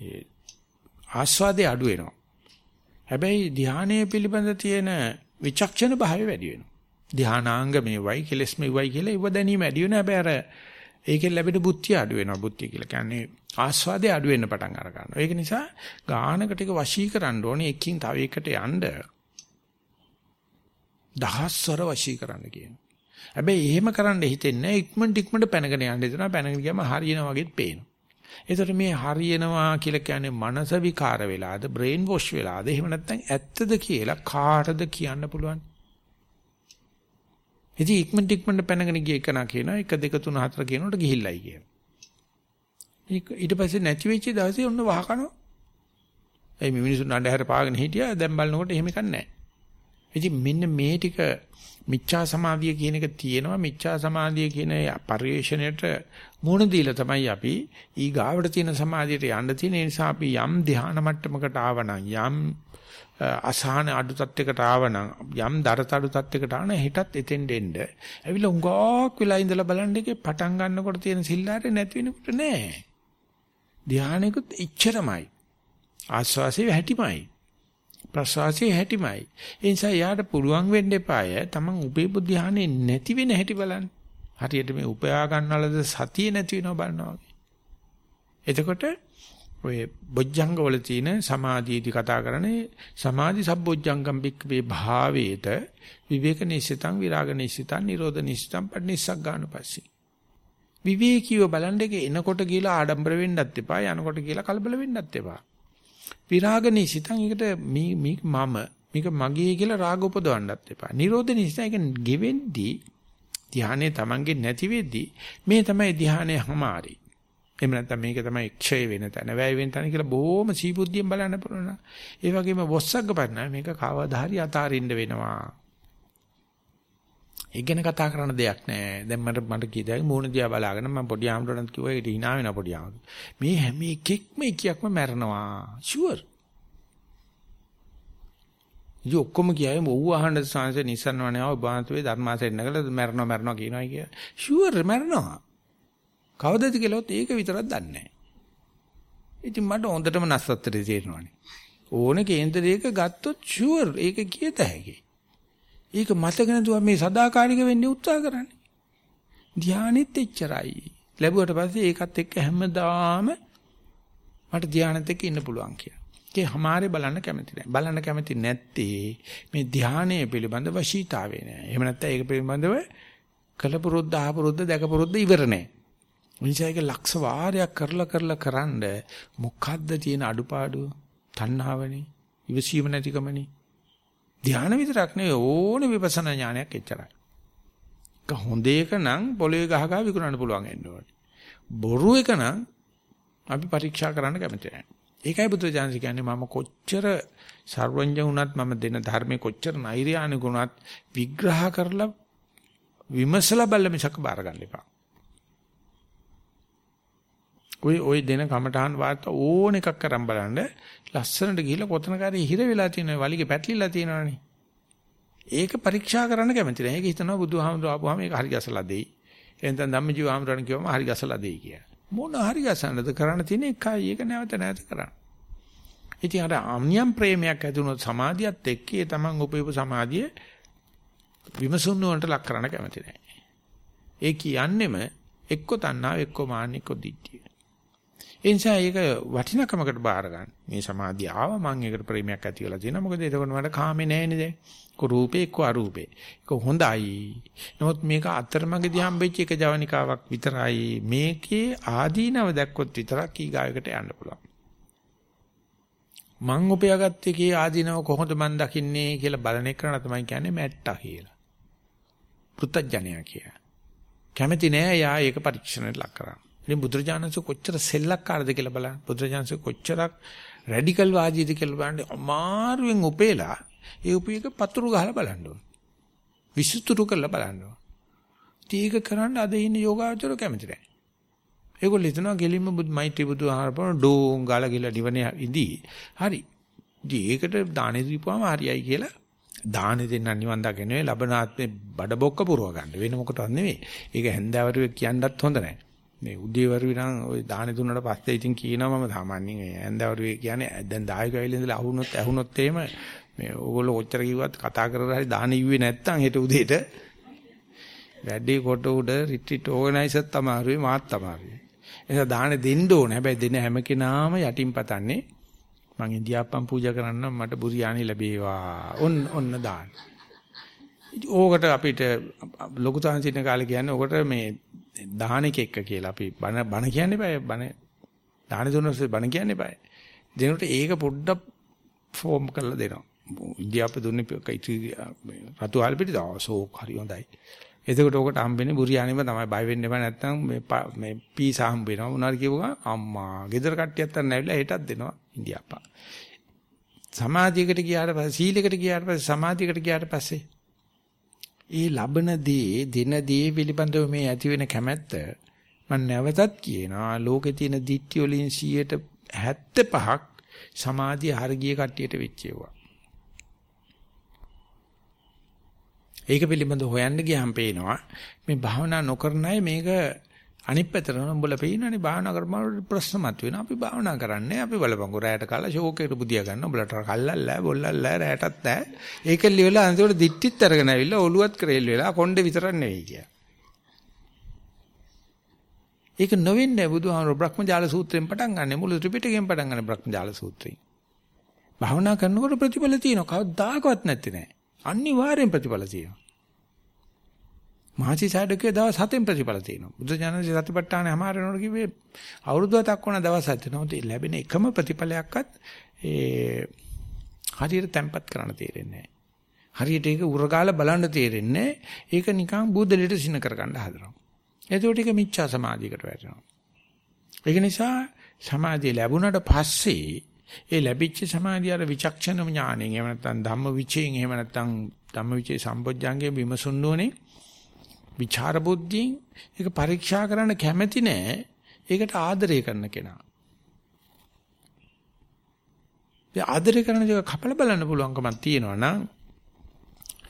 ඒ ආස්වාදයේ අඩු වෙනවා. හැබැයි ධානයේ පිළිබඳ තියෙන විචක්ෂණ භාවය වැඩි වෙනවා. ධානාංග මේවයි කෙලස් මේවයි කියලා ඉව දැනීම වැඩි වෙනවා. හැබැයි අර ඒකෙන් ලැබෙන බුද්ධිය අඩු වෙනවා. බුද්ධිය කියලා කියන්නේ ආස්වාදේ අඩු වෙන්න පටන් අර ගන්නවා. ඒක නිසා ගානක ටික වශී කරන්න ඕනේ එකකින් තව එකකට යන්න. දහස්වර වශී කරන්න කියනවා. හැබැයි එහෙම කරන්න හිතෙන්නේ ඉක්මනට ඉක්මනට පැනගෙන යන්න හිතනවා. පැනගෙන ගියාම හරියනා වගේත් පේනවා. ඒතර මේ හරියනවා කියලා කියන්නේ මනස විකාර වෙලාද, බ්‍රේන් වොෂ් වෙලාද, එහෙම නැත්නම් ඇත්තද කියලා කාටද කියන්න පුළුවන්? ඉතින් ඉක්මනට ඉක්මනට පැනගෙන ගිය එක නා කියනවා 1 2 3 4 කියනකොට ගිහිල්ලයි කියනවා. ඊට පස්සේ නැති වෙච්ච දවසේ ඔන්න වහකනවා. ඒ මිනිස්සු නඩහැර පාගෙන හිටියා දැන් බලනකොට එහෙම එකක් නැහැ. ඉතින් මෙන්න මේ ටික මිච්ඡා සමාධිය කියන එක තියෙනවා මිච්ඡා සමාධිය කියන පරිශ්‍රණයට මුණ දීලා තමයි අපි ඊ ගාවට තියෙන සමාධියට යන්න තියෙන නිසා අපි යම් ධ්‍යාන මට්ටමකට ආවනම් යම් අසහන අඩු තත්යකට ආවනම් යම් දරත අඩු තත්යකට ආන හිතත් එතෙන් දෙන්න. ඇවිල්ලා උඟාක් වෙලා ඉඳලා බලන්න එකේ පටන් ගන්නකොට තියෙන සිල්ලාරේ නැති වෙනකොට නෑ. ධානයකුත් එච්චරමයි. ආස්වාසේ හැටිමයි. ප්‍රසවාසයේ හැටිමයි. ඒ නිසා යාට පුළුවන් වෙන්න එපාය. Taman උපේපු ධානයේ නැති වෙන හැටි බලන්න. හරියට මේ උපයා ගන්නවලද සතිය නැති වෙනව බලනවා. එතකොට ඔය බොජ්ජංග වල තියෙන සමාධියදී කතා කරන්නේ සමාධි සබ්බොජ්ජංගම් බික්කවේ භාවේත විවේක නිසිතං විරාග නිසිතං නිරෝධ නිසිතං පඩ්නිස්සක් ගන්න පස්සේ විවේකීව බලන්න එක එනකොට කියලා ආඩම්බර වෙන්නත් එපා යනකොට කියලා කලබල වෙන්නත් එපා. විරාග නිසිතං එකට මේ මම මේක මගේ කියලා රාග උපදවන්නත් එපා. නිරෝධ නිසිතං ඒක ගෙවෙද්දී ධානයේ Tamange නැති වෙද්දී මේ තමයි ධානයේ හැමාරි. එහෙම නැත්නම් මේක තමයි ක්ෂය වෙන තැන, වැය වෙන තැන කියලා බොහොම සීබුද්ධියෙන් බලන්න පුළුවන්. ඒ වගේම වොස්සග්ග පරණ මේක කවදා හරි අතාරින්න වෙනවා. ඒ ගැන කතා කරන්න දෙයක් නැහැ. දැන් මට මට කීයද මූණ දිහා බලාගෙන මම පොඩි ආම්රණත් කිව්වා ඒකට hina වෙන පොඩි ආම්ර. මේ හැම එකෙක්ම එකක්ම මැරෙනවා. ෂුවර්. ඉතින් ඔක්කොම කියයි මොව් අහන්න සංස නිසන්වනේ ආව බාන්තුවේ ධර්මාසෙන් නැගලා මැරෙනවා මැරෙනවා කියනවා කිය. ෂුවර් මැරෙනවා. කවදද කියලාත් ඒක විතරක් දන්නේ නැහැ. ඉතින් මට හොඳටම නැස්සත්තර තේරෙනවානේ. ඕනේ කේන්දරයක ගත්තොත් ෂුවර් ඒක කියත හැකියි. ඒක මතක නැතුව මේ සදාකාලික වෙන්න උත්සාහ කරන්නේ. ධානයෙත් එච්චරයි. ලැබුවට පස්සේ ඒකත් එක්ක හැමදාම මට ධානයත් එක්ක ඉන්න පුළුවන් කියලා. ඒකේ හැමාරේ බලන්න කැමති නැහැ. බලන්න කැමති නැත්තේ මේ ධානයේ පිළිබඳ වශීතාවේ නෑ. එහෙම නැත්නම් ඒක පිළිබඳව කලපුරුද්ද ආපුරුද්ද දැකපුරුද්ද ඉවර නෑ. මිනිසාගේ ලක්ෂ වාරයක් කරලා කරලා කරන්ඩ මොකද්ද තියෙන අඩුපාඩුව? තණ්හාවනේ, ඉවසීම නැතිකමනේ. ධානය විතරක් නෙවෙයි ඕනේ විපස්සනා ඥානයක් එච්චරයි. ඒක හොඳ එක නම් පොළවේ ගහ ගහ විකුණන්න පුළුවන් වෙන්න ඕනේ. බොරු එක නම් අපි පරීක්ෂා කරන්න කැමති නැහැ. ඒකයි බුදුචාන්සි කියන්නේ මම කොච්චර සර්වඥ වුණත් මම දෙන ධර්මේ කොච්චර නෛර්යානික වුණත් විග්‍රහ කරලා විමසලා බැල මිසක බාර ගන්න එපා. ඔය ඔය දෙන කමඨාන් වාර්තා ඕන එකක් කරන් බලන්න ලස්සනට ගිහිල්ලා කොතනකාරී හිර වෙලා තියෙන වලිගේ පැටලිලා තියෙනවනේ. ඒක පරීක්ෂා කරන්න කැමති නැහැ. ඒක හිතනවා බුදුහාමුදුරුවෝ ආපුවාම ඒක හරි ගසලා දෙයි. එහෙනම් ධම්මජීව හාමුදුරන් කියවම හරි ගසලා දෙයි කියලා. මොන හරි ගසන්නද කරන්න තියෙන එකයි ඒක නැවත නැවත කරන්න. ඉතින් අර අම්නියම් ප්‍රේමයක් ඇති වුණොත් සමාධියත් එක්ක ඒ තමන් උපයපු සමාධිය විමසුන්න වලට ලක් කරන්න කැමති නැහැ. ඒ කියන්නෙම එක්ක තණ්හාව එක්ක මාන්න එක්ක දිට්ඨිය. ඒ නිසා ඒක වටිනකමකට බාර ගන්න. මේ සමාධිය ආව මම ඒකට ප්‍රේමයක් ඇති වෙලා තියෙනවා. මොකද එතකොට මට කාමේ නැහැනේ දැන්. කො රූපේ එක්ක අරූපේ. ඒක හොඳයි. නමුත් මේක අතරමඟදී හම්බෙච්ච එක ජවනිකාවක් විතරයි. මේකේ ආදීනව දැක්කොත් විතරක් ඊගායකට යන්න පුළුවන්. මං උපයාගත්ත එකේ ආදීනව කොහොමද මන් දකින්නේ කියලා බලන එක තමයි කියන්නේ මැට්ටා කියලා. පෘතජ්ජනයා කියලා. කැමති නෑ යා ඒක පරීක්ෂණයට ලක් කරන්න. ඉතින් බුදුරජාණන්සේ කොච්චර සෙල්ලක්කාරද කියලා බලන්න. බුදුරජාණන්සේ කොච්චරක් රැඩිකල් වාදීද කියලා බලන්න අමාරුවෙන් උපේලා ඒ උපේක පතුරු ගහලා බලන්න ඕන. විසුතුරු කරලා බලන්න ඕන. ඒක කරන්න අද ඉන්න යෝගාචර කැමති නැහැ. ඒගොල්ලෝ හිතනවා ගෙලින්ම බුදු මෛත්‍රී බුදු ආහාරපන ඩෝං ගාලා ගිහලා නිවනේ ඉදී. හරි. ඉතින් ඒකට දානෙ දීපුවාම හරියයි කියලා දානෙ දෙන්න නිවන් දකින්නේ ලබනාත්මේ බඩ බොක්ක පුරව ගන්න. වෙන මොකටවත් නෙවෙයි. ඒක හැන්දෑවරුවේ කියන්නත් හොඳ නැහැ. මේ උදේවරු විනම් ওই දාන දුන්නාට පස්සේ ඉතින් කියනවා මම සාමාන්‍යයෙන් මේ ඇඳවරු කියන්නේ දැන් දායක වෙයිල ඉඳලා අහුනොත් ඇහුනොත් එහෙම මේ ඕගොල්ලෝ ඔච්චර කිව්වත් කතා කරලා හරි දාන ඉුවේ නැත්තම් හෙට උදේට වැඩේ කොට උඩ රිට්‍රීට් ඕගනයිසර් තමයි මාත් තමයි. එනිසා දාන දෙන්න ඕන. හැබැයි දෙන හැම කෙනාම යටින් පතන්නේ මං ඉන්දියාප්පම් පූජා කරන්නම් මට බුරියානි ලැබේවා. ඔන්න ඔන්න දාන. ඕකට අපිට ලොකු තාන්සින කාලේ කියන්නේ ඕකට මේ දාහනක එක්ක කියලා අපි බණ බණ කියන්නේ බෑ බණ දාන දුන්නොත් බණ කියන්නේ බෑ. දෙනකොට ඒක පොඩ්ඩක් ෆෝම් කරලා දෙනවා. ඉන්දියාප්ප දුන්නේ රතු ආල් පිටි දාසෝ හරි හොඳයි. එතකොට ඔකට හම්බෙන්නේ බුරියානිම තමයි බය වෙන්න එපා නැත්නම් මේ මේ පීසා හම්බ වෙනවා. උනාර කියවුවා අම්මා ගෙදර කට්ටියත් අන්න ඇවිල්ලා හෙටත් දෙනවා ඉන්දියාප්පා. සමාධියකට ගියාට පස්සේ සීලයකට ගියාට පස්සේ සමාධියකට ගියාට පස්සේ ඒ ලබන දේ දින දේ පිළිබඳව මේ ඇති වෙන කැමැත්ත මම නැවතත් කියනවා ලෝකේ තියෙන දිට්ඨිය වලින් 75ක් සමාධිය හරගිය කට්ටියට වෙච්චේවා. ඒක පිළිබඳව හොයන්න ගියාම පේනවා මේ භාවනා නොකරන අය මේක අනිත් පැත්තට උඹලා පේනවනේ භාවනා කරපුවාට ප්‍රශ්න මතුවෙනවා. අපි භාවනා කරන්නේ අපි බලපංගු රැයට කාලා ෂෝකේට බුදියා ගන්න. උඹලට කල්ලල්ලා බොල්ලල්ලා රැයටත් නැහැ. ඒකෙන් ලියලා අන්තිමට දිට්ටිත් අරගෙන ඇවිල්ලා ඔලුවත් කරේල් වෙලා කොණ්ඩේ විතරක් නෙවෙයි කිය. ඒක නොවෙන්නේ බුදුහාමර බ්‍රහ්මජාල සූත්‍රයෙන් පටන් ගන්න මුළු ත්‍රිපිටකයෙන් පටන් ගන්න බ්‍රහ්මජාල සූත්‍රයෙන්. භාවනා කරනකොට ප්‍රතිඵල තියෙනවා. කවදාකවත් නැත්තේ නෑ. අනිවාර්යෙන් ප්‍රතිඵල තියෙනවා. මහසි සාඩකේ දවස් 7න් ප්‍රතිඵල තියෙනවා. බුදු ඥානසේ සතිපට්ඨාන හැමාර වෙනකොට කිව්වේ අවුරුදු 7ක් වුණා දවස් 7 වෙනවා. ලැබෙන එකම ප්‍රතිඵලයක්වත් ඒ හරියට තැම්පත් කරන්න තේරෙන්නේ හරියට ඒක උරගාලා බලන්න තේරෙන්නේ ඒක නිකන් බුදලෙට සින කරගන්න හදනවා. එතකොට ඒක මිච්ඡා සමාධියකට වැටෙනවා. ඒක නිසා සමාධිය ලැබුණාට පස්සේ ඒ ලැබිච්ච සමාධිය අර විචක්ෂණ ඥාණයෙන් එහෙම නැත්නම් ධම්ම විචයෙන් එහෙම නැත්නම් ධම්ම විචේ සම්පොඥාංගයේ විමසුන්නෝනේ විචාර බුද්ධියෙන් ඒක පරීක්ෂා කරන්න කැමැති නෑ. ඒකට ආදරය කරන කෙනා. ඒ ආදරය කරන දේ කපල බලන්න පුළුවන්කමක් තියෙනවා නම්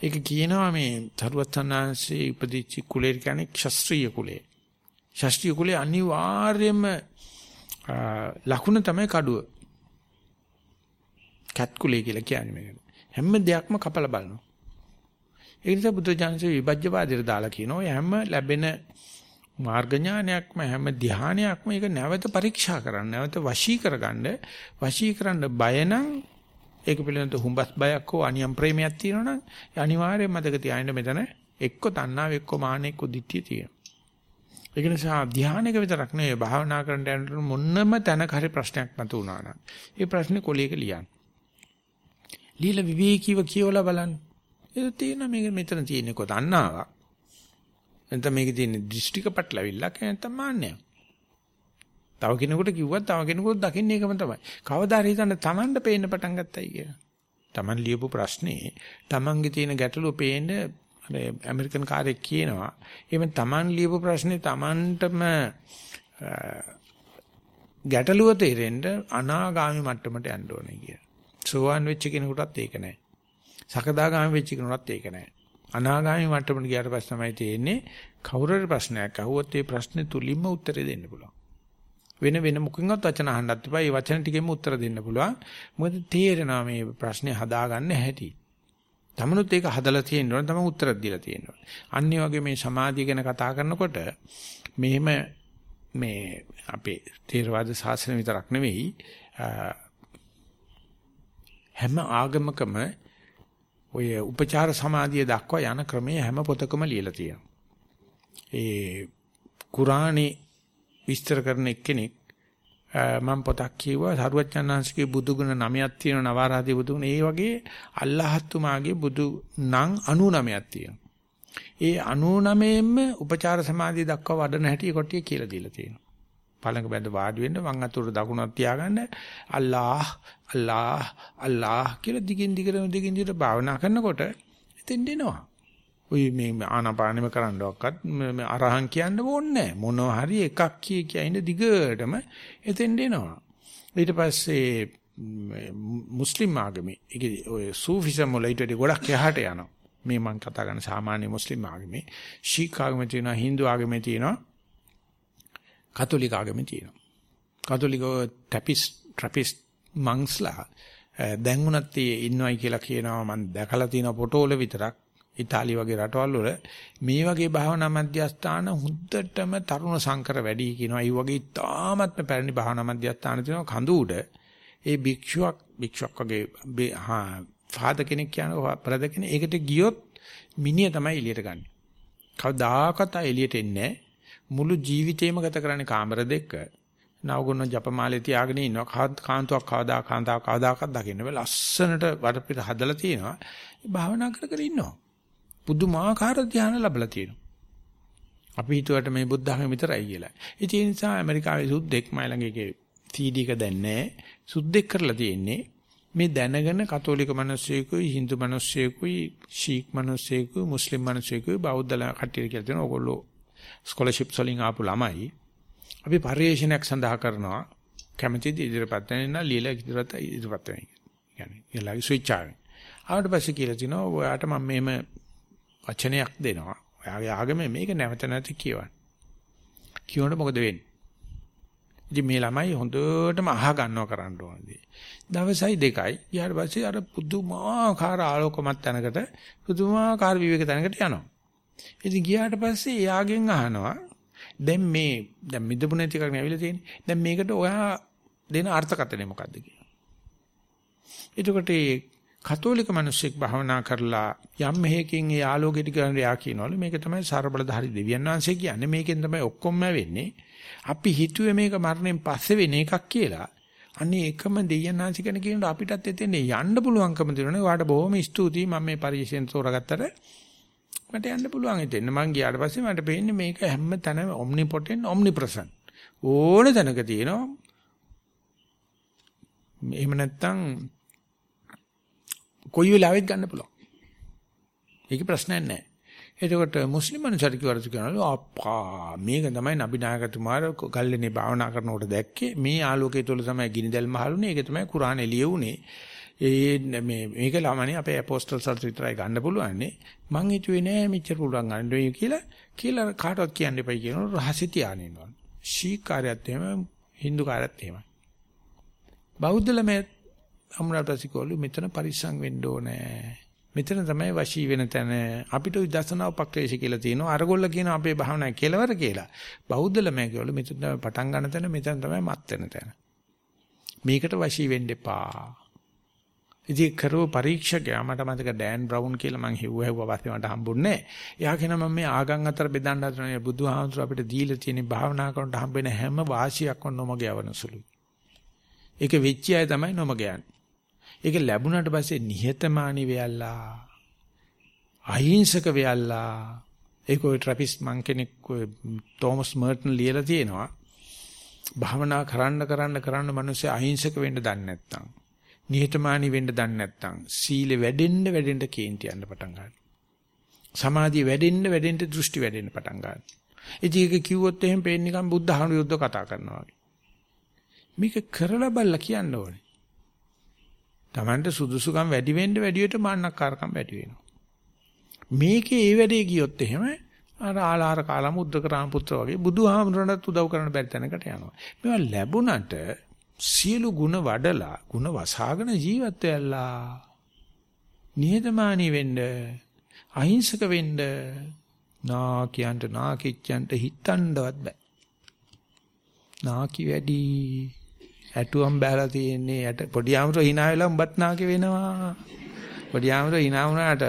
ඒක කියනවා මේ තරුවත්තනාංශේ ඉපදිච්ච කුලේ කියන්නේ ශාස්ත්‍රීය කුලේ. ශාස්ත්‍රීය කුලේ අනිවාර්යයෙන්ම ලකුණ තමයි කඩුව. කැත් කුලේ කියලා කියන්නේ මේක. හැම දෙයක්ම කපලා බලනවා. ඒ නිසා බුදුජානක විභජ්‍යවාදයට දාලා කියනවා ඔය හැම ලැබෙන මාර්ග ඥානයක්ම හැම ධානයක්ම ඒක නැවත පරීක්ෂා කරන්න නැවත වශී කරගන්න වශී කරන්න බය නම් ඒක පිළිබඳව හුඹස් බයක් හෝ අනියම් ප්‍රේමයක් තියෙනවනම් අනිවාර්යයෙන් මතක තියාගන්න මෙතන එක්ක තණ්හාව එක්ක මාන එක්ක දිට්ඨිය තියෙනවා ඒක නිසා ධානයක විතරක් නෙවෙයි භාවනා කරන්න යනකොට මොන්නම තැනක හරි ප්‍රශ්නයක් මතු වුණා නම් ඒ ප්‍රශ්නේ කොලයක ලියන්න. ලීලා විවේකීව කියවලා බලන්න. ඒක තියෙන මේක මෙතන තියෙන්නේ කොතන්නාවක්. එතන මේකේ තියෙන දෘෂ්ටික පැටලවිල්ලක් නැත්නම් මාන්නයක්. තව කෙනෙකුට කිව්වත් තව කෙනෙකුට දකින්නේ ඒකම තමයි. කවදා හරි හිතන්න Tamanට පේන්න පටන් ගත්තයි කියලා. Taman ලියපු ප්‍රශ්නේ Tamanගේ තියෙන ගැටලුව පේන්න අර ඇමරිකන් කාර්යයක් කියනවා. එහෙනම් Taman ලියපු ප්‍රශ්නේ Tamanටම ගැටලුව තේරෙන්න අනාගාමි මට්ටමට යන්න ඕනේ කියලා. සෝවාන් වෙච්ච කෙනෙකුටත් ඒක නැහැ. සකදාගාමි වෙච්ච කෙනෙකුටත් ඒක නැහැ. අනාගාමි මට්ටමට ගියාට පස්සේ තමයි තේරෙන්නේ කවුරුහරි ප්‍රශ්නයක් අහුවොත් ඒ ප්‍රශ්නේ තුලින්ම උත්තරේ දෙන්න පුළුවන්. වෙන වෙන මොකකින්වත් වචන අහන්නත් එපා. ඒ වචන ටිකෙන්ම උත්තර දෙන්න පුළුවන්. මොකද තේරෙනවා මේ ප්‍රශ්නේ හදාගන්න හැටි. තමනුත් ඒක හදලා තියෙන්න ඕන තමයි උත්තර දීලා තියෙන්න ඕන. අනිත් වගේ මේ සමාධිය ගැන කතා කරනකොට මෙහෙම මේ අපේ තේරවාද ශාස්ත්‍රය විතරක් නෙවෙයි හැම ආගමකම ඔය උපචාර සමාධිය දක්වා යන ක්‍රමයේ හැම පොතකම ලියලා තියෙනවා. ඒ කුරාණේ විස්තර කරන එක්කෙනෙක් මම පොතක් කියුවා සරුවච්චන්හන්සේගේ බුදුගුණ නමයක් තියෙනවා නවාරාදී බුදුගුණ ඒ වගේ අල්ලාහත්තුමාගේ බුදු නම් 99ක් තියෙනවා. ඒ 99ෙම උපචාර සමාධිය දක්වා වඩන හැටි කොටිය කියලා දීලා තියෙනවා. පළඟ බැඳ වාඩි වෙන්න වම් අතට දකුණක් තියාගන්න අල්ලාහ් අල්ලාහ් අල්ලාහ් කියලා දිගින් දිගට දිගින් දිගට භාවනා කරනකොට එතෙන් දෙනවා. ඔය මේ ආනාපානෙම කරන්නවක්වත් මේ අරහන් කියන්න ඕනේ මොනවා හරි එකක් කිය කියන දිගටම එතෙන් දෙනවා. ඊට පස්සේ මුස්ලිම් ආගමේ ඒකේ ඔය සූෆිසම් වල ඊට වඩා ගොඩක් එහාට යනවා. මේ මම කතා කරන සාමාන්‍ය මුස්ලිම් ආගමේ ශීඛ ආගමේ තියෙනවා හින්දු ආගමේ තියෙනවා කතෝලික ආගමේ තියෙනවා. කතෝලිකව ටැපිස් ට්‍රැපිස් මංස්ලා දැන් උනත් ඉන්නවයි කියලා කියනවා මම දැකලා තියෙන ෆොටෝ වල විතරක් ඉතාලිය වගේ රටවල් වල මේ වගේ භාවනා මධ්‍යස්ථාන හුද්දටම තරුණ සංකර වැඩි කියනවා. ඒ වගේ තාමත්ම පැරණි භාවනා මධ්‍යස්ථාන තියෙනවා කඳු උඩ. ඒ භික්ෂුවක් භික්ෂුවක් වගේ හා ෆාදර් කෙනෙක් කියනවා ප්‍රද කෙනෙක් ඒකට ගියොත් මිනිහ තමයි එළියට ගන්න. කවදාකවත් එළියට එන්නේ මුළු ජීවිතේම ගත කරන්නේ කාමර දෙක. නවගුණ ජපමාලේ තියාගෙන ඉන්නවා. කාන්තුවක් කවදා කාන්තාව කවදාකවත් දකින්න බෑ ලස්සනට වටපිට හදලා තියෙනවා. භාවනා කර කර ඉන්නවා. පුදුමාකාර ධ්‍යාන ලැබලා තියෙනවා. අපි හිතුවට මේ බුද්ධ ධර්ම විතරයි කියලා. ඒ නිසා ඇමරිකාවේ සුද්දෙක් මයි ළඟ එකේ CD එක දැන්නේ සුද්දෙක් කරලා තියෙන්නේ. මේ දැනගෙන කතෝලික මිනිස්සෙකුයි හින්දු මිනිස්සෙකුයි ශීක් මිනිස්සෙකුයි මුස්ලිම් මිනිස්සෙකුයි බෞද්ධ කට්ටිය කියලා තියෙනවා. ඕගොල්ලෝ ස්කෝලර්ෂිප්ස් වලින් ආපු ළමයි අපි පරිශ්‍රණයක් සඳහා කරනවා කැමැතිද ඉදිරියපත් වෙන්න লীලා ඉදිරියපත් ඉදිරියපත් වෙන්න. يعني ඊළඟ ස්විච් ආවෙන්. ආවට පස්සේ කියලා තිනවා ඔයාට මම මේම වචනයක් දෙනවා. ඔයාගේ ආගමේ මේක නැවත නැවත කියවන්න. කියවන්න මොකද වෙන්නේ? ඉතින් මේ ළමයි හොඳටම අහ ගන්නවා කරන්න ඕනේ. දවසයි දෙකයි ඊට පස්සේ අර පුදුමාකාර ආලෝකමත් තැනකට පුදුමාකාර විවේක තැනකට යනවා. ඉතින් ගියාට පස්සේ එයාගෙන් අහනවා දැන් මේ දැන් මිදපු නැති එකක් නෙවිලා තියෙන්නේ. දැන් මේකට ඔයා දෙන අර්ථකථනය මොකද්ද කියලා. එතකොට ඒ කතෝලික මිනිස්සෙක් භාවනා කරලා යම් මෙහෙකින් ඒ ආලෝකයට ගන්න යා කියනවලු මේක තමයි ਸਰබලධාරි දෙවියන් වහන්සේ කියන්නේ මේකෙන් තමයි ඔක්කොම වෙන්නේ. අපි හිතුවේ මේක මරණයෙන් පස්සේ වෙන එකක් කියලා. අනේ එකම දෙයයන් වහන්සේ කෙන කියනකොට අපිටත් එතෙන් යන්න පුළුවන්කම දෙනවනේ. ඔයාලට බොහොම ස්තුතියි මම මේ පරිශෙන් තෝරාගත්තට මට යන්න පුළුවන් හිතෙන්න. මං ගියාට පස්සේ මට පේන්නේ මේක හැම තැනම omnipotent omnipresent. ඕන තැනක තියෙනවා. එහෙම නැත්තම් කොයි වෙලාවෙත් ගන්න පුළුවන්. ඒක ප්‍රශ්නයක් නැහැ. එතකොට මුස්ලිම් මිනිස්සුන්ට කිව්වට කියනවලු අප්පා මේක තමයි නබිනායකතුමාර ගල්ලේනේ භාවනා කරනකොට දැක්කේ මේ ආලෝකය තුළ තමයි ගිනිදැල් මහලුනේ ඒක තමයි කුරාන එළිය උනේ ඒ මේ මේක ළමනේ අපේ අපෝස්තල්ස් වලට විතරයි ගන්න පුළුවන්නේ. මං හිතුවේ නෑ මෙච්චර පුළුවන් ගන්න වෙයි කියලා කියලා කාටවත් කියන්න එපයි කියනවා රහසි තියාගෙන ඉන්නවා. ශීක් කාර්යයත් එහෙම හින්දු කාර්යයත් එහෙමයි. බෞද්ධ ළමයි අමුණාටසිකෝලු මෙතන පරිස්සම් වෙන්න ඕනේ. මෙතන තමයි වශී වෙන තැන අපිට විදර්ශනා උපක්‍රේෂ කියලා තියෙනවා අරගොල්ල කියන අපේ භාවනා කෙලවර කියලා බෞද්ධ ළමයි කියවලු මෙතන තමයි පටන් ගන්න තැන මෙතන තමයි මත් වෙන තැන මේකට වශී වෙන්න එපා ඉතින් කරව පරීක්ෂකයා මට මතක ඩෑන් බ්‍රවුන් කියලා මං හෙව්ව හෙව්ව පස්සේ මට හම්බුන්නේ එයා කියන මම මේ ආගම් අතර බෙදන්න හදනවා බුදුහාමුදුර අපිට දීලා තියෙන භාවනා කරනට හම්බෙන හැම වාසියක්ම නොමග යවනසුලුයි. ඒක වෙච්ච අය තමයි නොමග යන්නේ. ඒක ලැබුණාට පස්සේ නිහතමානී වෙයල්ලා අහිංසක වෙයල්ලා ඒක ඔය ට්‍රැපිස් මං කෙනෙක් තෝමස් මර්ටන් ලියලා තියෙනවා. භාවනා කරන්න කරන්න කරන්න මිනිස්සු අහිංසක වෙන්න දන්නේ නැත්තම් නිහතමානී වෙන්න දන්නේ නැත්නම් සීලෙ වැඩෙන්න වැඩෙන්න කේන්ති යන්න පටන් ගන්නවා. සමාධිය වැඩෙන්න වැඩෙන්න දෘෂ්ටි වැඩෙන්න පටන් ගන්නවා. ඉතින් ඒක කිව්වොත් එහෙම පේන්නේ නිකන් බුද්ධ හාමුදුරුවෝ යුද්ධ කතා කරනවා වගේ. මේක කරලා බලලා කියන්න ඕනේ. Tamanට සුදුසුකම් වැඩි වෙන්න වැඩි වෙට මාන්නක්කාරකම් වැඩි වෙනවා. මේකේ ඒ වැඩේ ගියොත් එහෙම අර ආලාර කාලම උද්දක රාම පුත්‍ර වගේ බුදුහාමුදුරන්ට උදව් කරන්න බැරි තැනකට යනවා. මේවා ලැබුණට සියලු ಗುಣ වඩලා ಗುಣ වසහාගෙන ජීවත් වෙලා නිහතමානී වෙන්න අහිංසක වෙන්න නාකියන්ට නාකිච්චන්ට හිතන්නවත් බෑ නාකි වැඩි ඇටුවම් බෑලා තියෙන්නේ ඇට පොඩි ආමර hina වෙලා උඹත් නාකි වෙනවා පොඩි ආමර hina වුණාට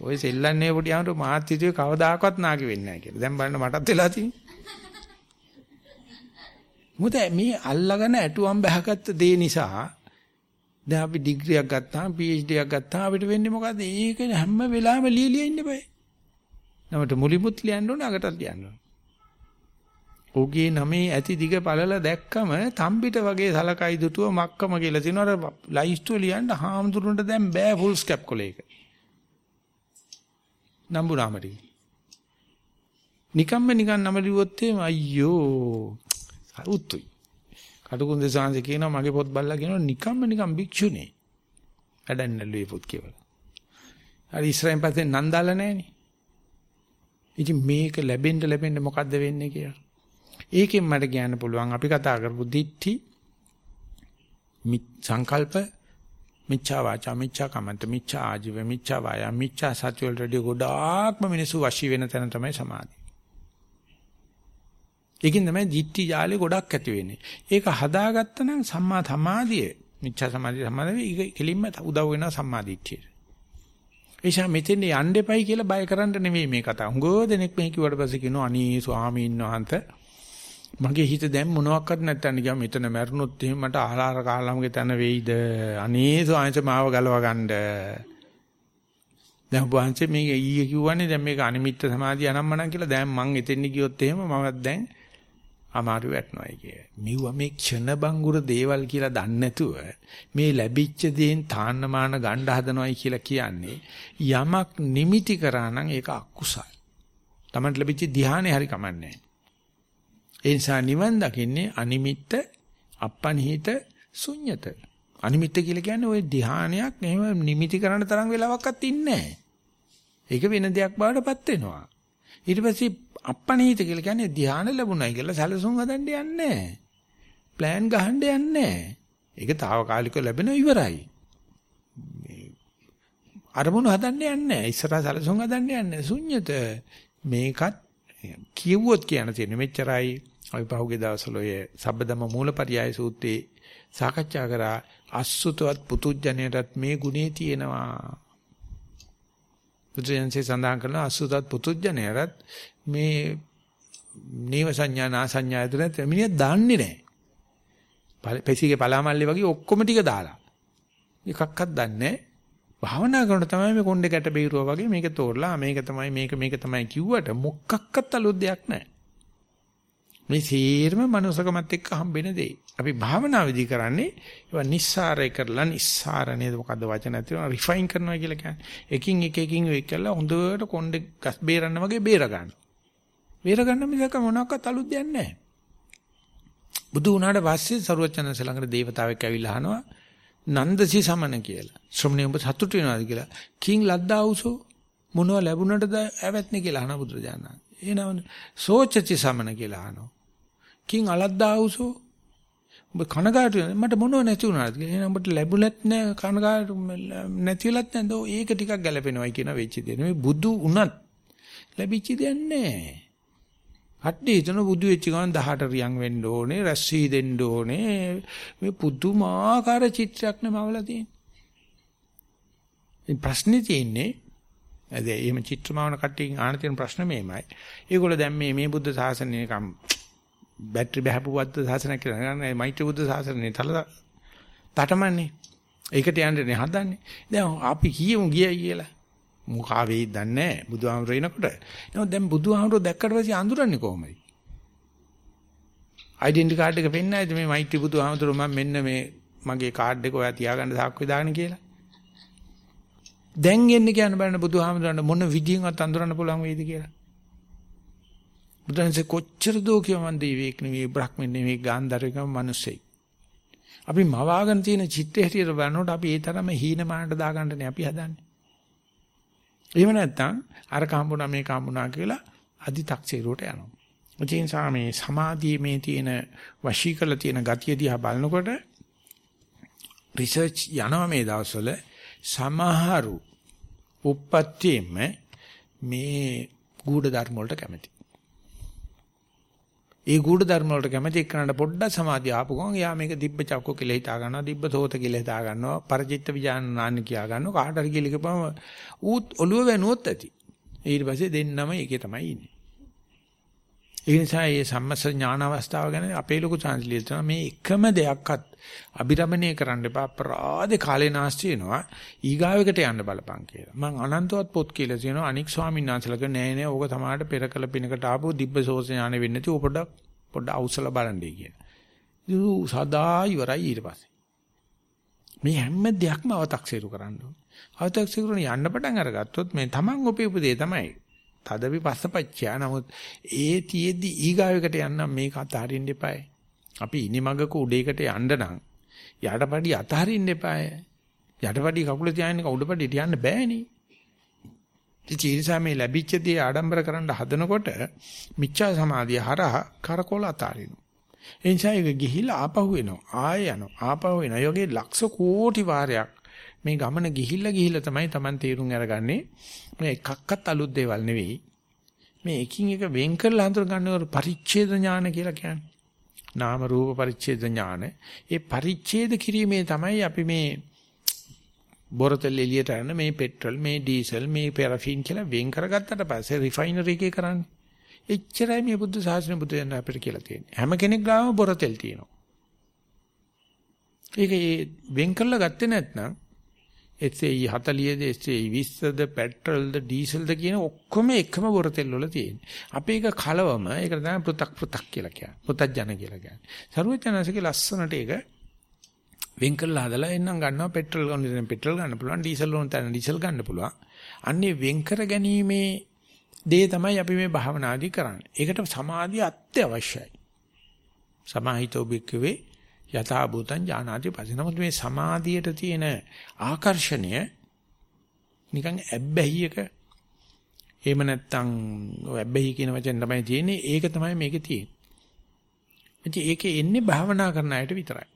ඔය සෙල්ලන්නේ පොඩි ආමර මාත් හිතුවේ කවදාකවත් නාකි වෙන්නේ නැහැ කියලා දැන් බලන්න මටත් වෙලා තියෙන්නේ මොකද මේ අල්ලගෙන ඇටුවම් බහගත්ත දේ නිසා දැන් අපි ඩිග්‍රියක් ගත්තාම PhD එකක් ගත්තාම අපිට වෙන්නේ මොකද්ද? ඒක හැම වෙලාවෙම ලියලිය ඉන්න බෑ. නමට මුලිමුත් ලියන්න ඕන අගටත් ලියන්න ඕන. ඔහුගේ නමේ ඇති දිග පළල දැක්කම තම්බිට වගේ සලකයි දුටුව මක්කම කියලා තිනවර ලයිස්තුව ලියන්න හාමුදුරන්ට දැන් බෑ ෆුල් ස්කැප් කොලේක. නම්බුනාමටි. නිකම්ම නිකන් නම ලිව්වොත් එම අයියෝ උතුයි. කටුකුරුන් දෙසාංශ කියනවා මගේ පොත් බල්ලා කියනවා නිකම්ම නිකම් භික්ෂුනේ. වැඩන්නලුවේ පොත් කියවල. හරි ඉස්රායිල් පස්සේ නන්දාලා නැහනේ. ඉතින් මේක ලැබෙන්න ලැබෙන්න මොකද්ද වෙන්නේ කියලා. ඒකෙන් මට කියන්න පුළුවන් අපි කතා කරපු දිට්ඨි සංකල්ප මිච්ඡා වාචා මිච්ඡා කමන්ත මිච්ඡා ආජීව මිච්ඡා වායා මිච්ඡා සත්‍ය වලට ගොඩාක්ම මිනිස්සු වශී වෙන තැන තමයි සමාධිය. ඒකෙන් තමයි දිට්ඨි ජාලේ ගොඩක් ඇති වෙන්නේ. ඒක හදාගත්තා නම් සම්මා සමාධිය මිච්ඡා සමාධිය සමාධිය කෙලින්ම උදව් වෙනවා සම්මා දිට්ඨියට. එيشා මෙතෙන් යන්න එපයි කියලා බය කරන්න නෙවෙයි මේ කතාව. හුඟෝ දෙනෙක් මේ කිව්වට පස්සේ කියනවා අනී ස්වාමීන් වහන්සේ මගේ හිත දැන් මොනවත් නැත්තන් ගියා මෙතන මැරුණොත් එහෙම මට ආහාර කාලම්ගේ තන වෙයිද අනේ සෝංශ මාව ගලව ගන්න දැන් වහන්සේ මේ ඊයේ කිව්වනේ දැන් මේක අනිමිත්ත සමාධිය අනම්මනම් කියලා දැන් මං එතෙන් ගියොත් එහෙම මමත් දැන් අමාරු වැටනවායි කිය. මෙව්ව මේ ක්ෂණ බංගුර දේවල් කියලා දන්නේ නැතුව මේ ලැබිච්ච දේෙන් තාන්නමාන ගණ්ඩ හදනවායි කියලා කියන්නේ යමක් නිමිති කරා නම් ඒක අකුසල්. Taman ලැබිච්ච ධානය හරි කමන්නේ ඒ නිසා නිවන් දකින්නේ අනිමිත්ත අපනිහිත ශුන්්‍යත. අනිමිත්ත කියලා කියන්නේ ওই ධානයක් එහෙම නිමිති කරන්න තරම් වෙලාවක්වත් ඉන්නේ නැහැ. ඒක වෙන දෙයක් බවටපත් වෙනවා. ඊට පස්සේ අපණීත කියලා කියන්නේ ධානය ලැබුණයි කියලා සැලසුම් හදන්න යන්නේ නැහැ. ප්ලෑන් ගහන්න යන්නේ නැහැ. ඒක తాවකාලිකව ලැබෙන ඉවරයි. අරමුණු හදන්න යන්නේ නැහැ. ඉස්සරහ සැලසුම් හදන්න යන්නේ ශුන්්‍යත. මේකත් කියවුවොත් කියන තියෙන මෙච්චරයි අපි පහුගිය දවස්වල ඔය සබ්බදම මූලපරියාය සූත්‍රයේ සාකච්ඡා කරා අසුතවත් පුතුජණයටත් මේ ගුණේ තියෙනවා. බුදුන්සේ සඳහන් කරන අසුතවත් පුතුජණයටත් මේ නේව සංඥා නා සංඥා ඇතුළත මිනිහ දන්නේ නැහැ. පෙසිගේ පලාමල්ලි වගේ ඔක්කොම ටික දාලා. එකක්වත් දන්නේ නැහැ. භාවනා කරනකොට තමයි මේ කොණ්ඩේ ගැට බේරුවා වගේ මේක තෝරලා මේක තමයි මේක මේක තමයි කිව්වට මොකක්වත් අලුත් දෙයක් නැහැ. මේ සීරම මනුසකමත් එක්ක හම්බෙන දෙයි. අපි භාවනා විදි කරන්නේ ඒවා නිස්සාරය කරලා නිස්සාර නේද මොකද්ද වචන ඇතුළේ රිෆයින් කරනවා කියලා කියන්නේ. එකින් එක එකින් වෙක් කරලා හොඳට කොණ්ඩේ ගස් බේරන්න වගේ බේර ගන්නවා. බේර ගන්න මිසක මොනවාක්වත් අලුත් දෙයක් නැහැ. බුදු වුණාට පස්සේ සරුවචනන්ස ළඟට දේවතාවෙක් ඇවිල්ලා අහනවා නන්දසි සමන කියලා. ශ්‍රමණේ ඔබ සතුටු වෙනවද කියලා. කිං ලද්දාවුසෝ මොනව ලැබුණටද ඇවැත්නේ කියලා අහන බුදුරජාණන්. එනවනේ සෝචති සමන කියලා අහනවා. කිං අලද්දාවුසෝ ඔබ කනගාටු මට මොනව නැති වුණාද කියලා. එහෙනම් ඔබට ලැබුණත් නැහැ කනගාටු නැතිලත් නැද්ද? ඒක ටිකක් ගැලපෙනවයි කියන වෙච්ච දේ. මේ බුදු උනත් ලැබිච්ච දෙයක් නැහැ. හට්ටි හිතන බුදු වෙච්ච ගමන් 18 රියන් වෙන්න ඕනේ, රැස්සී දෙන්න ඕනේ. මේ පුදුමාකාර චිත්‍රයක් නෙමවලා තියෙන්නේ. ප්‍රශ්නේ තියෙන්නේ අද එහෙම චිත්‍රමාවන කට්ටියකින් ආන තියෙන ප්‍රශ්න මේමයි. ඒගොල්ලෝ දැන් මේ මේ බුද්ධ ශාසනයකම් බැටරි බහපු වද්ද ශාසනයක් කියලා නෑ මෛත්‍රී බුද්ධ ශාසනේ තල තටමන්නේ. ඒකට යන්නේ හදන්නේ. දැන් අපි කියමු ගියයි කියලා. මොකා වෙයිද දන්නේ නැහැ බුදුහාමුදුර එනකොට. එහෙනම් දැන් බුදුහාමුදුර දැක්කට පස්සේ අඳුරන්නේ කොහොමද? ඩෙන්ටි කාඩ් එක පෙන්නයිද මේ මෛත්‍රී බුදුහාමුදුර මම මෙන්න මේ මගේ කාඩ් එක ඔයා තියාගන්න සාක්කුවේ දාගෙන කියලා. දැන් එන්නේ කියන බලන්න බුදුහාමුදුරන්ට මොන විදියෙන්වත් අඳුරන්න පුළුවන් වෙයිද කියලා. බුදුන්සේ කොච්චර දෝ කියවන් දෙවියෙක් නෙවෙයි බ්‍රහ්මෙන් නෙවෙයි ගාන්ධාරිකම මිනිස්සෙක්. අපි මවාගෙන තියෙන චිත්ත හැටියට බලනකොට අපි ඒ තරම හීනමානට දාගන්නනේ අපි හදන්නේ. එහෙම නැත්නම් අර කම්බුණා මේ කම්බුණා කියලා අදි탁සීරුවට යනවා. ඒ නිසා මේ සමාධියේ මේ තියෙන වශී කරලා තියෙන ගතිය දිහා බලනකොට රිසර්ච් යනවා මේ දවස්වල සමහරු උප්පත්තියෙම මේ ගුඪ ධර්ම වලට කැමති. ඒ ගුඪ ධර්ම වලට කැමති එක්කනට පොඩ්ඩක් සමාධිය ආපු ගමන් එයා මේක දිබ්බ චක්කෝ කියලා හිතා ගන්නවා දිබ්බ සෝත කියලා හිතා ගන්නවා පරචිත්ත විඥානාන්න කියා ගන්නවා. කාට හරි කියලා කිව්වම ඌත් ඔළුව වෙනුවොත් ඇති. ඊට පස්සේ දෙන්නම ඒකේ තමයි ඉන්නේ. ඒ නිසා මේ සම්මස්ස ඥාන අවස්ථාව ගැන අපේ ලොකු චාන්ස්ලියර් තමයි මේ එකම දෙයක්වත් අභිරමණය කරන්න එපා අපරාධ කාලේ නාස්ති වෙනවා ඊගාවෙකට යන්න බලපං කියලා. මම අනන්තවත් පොත් කියලා කියනවා අනික් ස්වාමීන් වහන්සේලක නෑ නෑ ඕක තමයි පෙරකල පිනකට ආපු දිබ්බ සෝස ඥානෙ වෙන්නේ නැති ඕක පොඩ්ඩක් පොඩ්ඩක් අවසල බලන්නේ කියලා. ඉතින් සදා ඉවරයි ඊට පස්සේ. මේ හැම දෙයක්ම අව탁සීරු කරන්න ඕනේ. අව탁සීරුන යන්න පටන් අරගත්තොත් මේ Taman උපයපු දේ තමයි තදවි පස්සපච්චා නමුත් ඒ තියේදි ඊගාවෙකට යන්න මේක අතහරින්න එපායි. අපි ඉනිමගක උඩේකට යන්න නම් යටපඩි අතහරින්න එපායි. යටපඩි කකුල තියාගෙන උඩපඩි තියන්න බෑනේ. ඉතින් මේ ලැබිච්ච දේ ආඩම්බර කරන්න හදනකොට මිච්ඡා සමාධිය හරහා කරකොල අතාරිනවා. ඒ නිසා ඒක ගිහිලා ආපහු එනවා. ආය යනවා. ආපහු එනවා. යෝගේ ලක්ෂ කෝටි වාරයක් මේ ගමන ගිහිල්ලා ගිහිල්ලා තමයි Taman තීරුම් අරගන්නේ මේ එකක්වත් අලුත් දේවල් නෙවෙයි මේ එකින් එක වෙන් කරලා හඳුර ගන්නව පරිච්ඡේද ඥාන කියලා කියන්නේ නාම රූප පරිච්ඡේද ඥාන ඒ පරිච්ඡේද කිරීමේ තමයි අපි මේ බොරතල් එළියට යන මේ පෙට්‍රල් මේ ඩීසල් මේ පැරෆින් කියලා වෙන් කරගත්තට පස්සේ රිෆයිනරි එකේ කරන්නේ. එච්චරයි මේ බුද්ධ ශාසනය බුදු දන්න අපිට කියලා තියෙන්නේ. හැම කෙනෙක් ගාම බොරතල් තියෙනවා. ඒක වෙන් කරලා ගත්තේ නැත්නම් SAE 40ද SAE 20ද පෙට්‍රල්ද ඩීසල්ද කියන ඔක්කොම එකම බොරතෙල් වල තියෙන. අපි ඒක කලවම ඒකට තමයි පෘ탁 පෘ탁 කියලා කියන්නේ. පෘ탁ජන කියලා කියන්නේ. සරුවචනසිකේ ලස්සනට ඒක වෙන් කරලා හදලා එන්නම් ගන්නවා පෙට්‍රල් ගන්න ඉතින් පෙට්‍රල් ගන්න පුළුවන් ඩීසල් ඕන තැන ඩීසල් ගන්න පුළුවන්. අන්නේ වෙන් කර ගැනීමේ දේ තමයි අපි මේ භාවනාදී කරන්නේ. ඒකට සමාධිය අත්‍යවශ්‍යයි. සමාහිතෝ භික්කවේ යථා භූතං ඥානාති පස්සේ. නමුත් මේ සමාධියට තියෙන ආකර්ෂණය නිකන් ඇබ්බැහියක එහෙම නැත්නම් ඔය ඇබ්බැහි කියන වචෙන් තමයි තියෙන්නේ. ඒක තමයි මේකේ තියෙන්නේ. ඉතින් ඒකේ එන්නේ භාවනා කරන අයට විතරයි.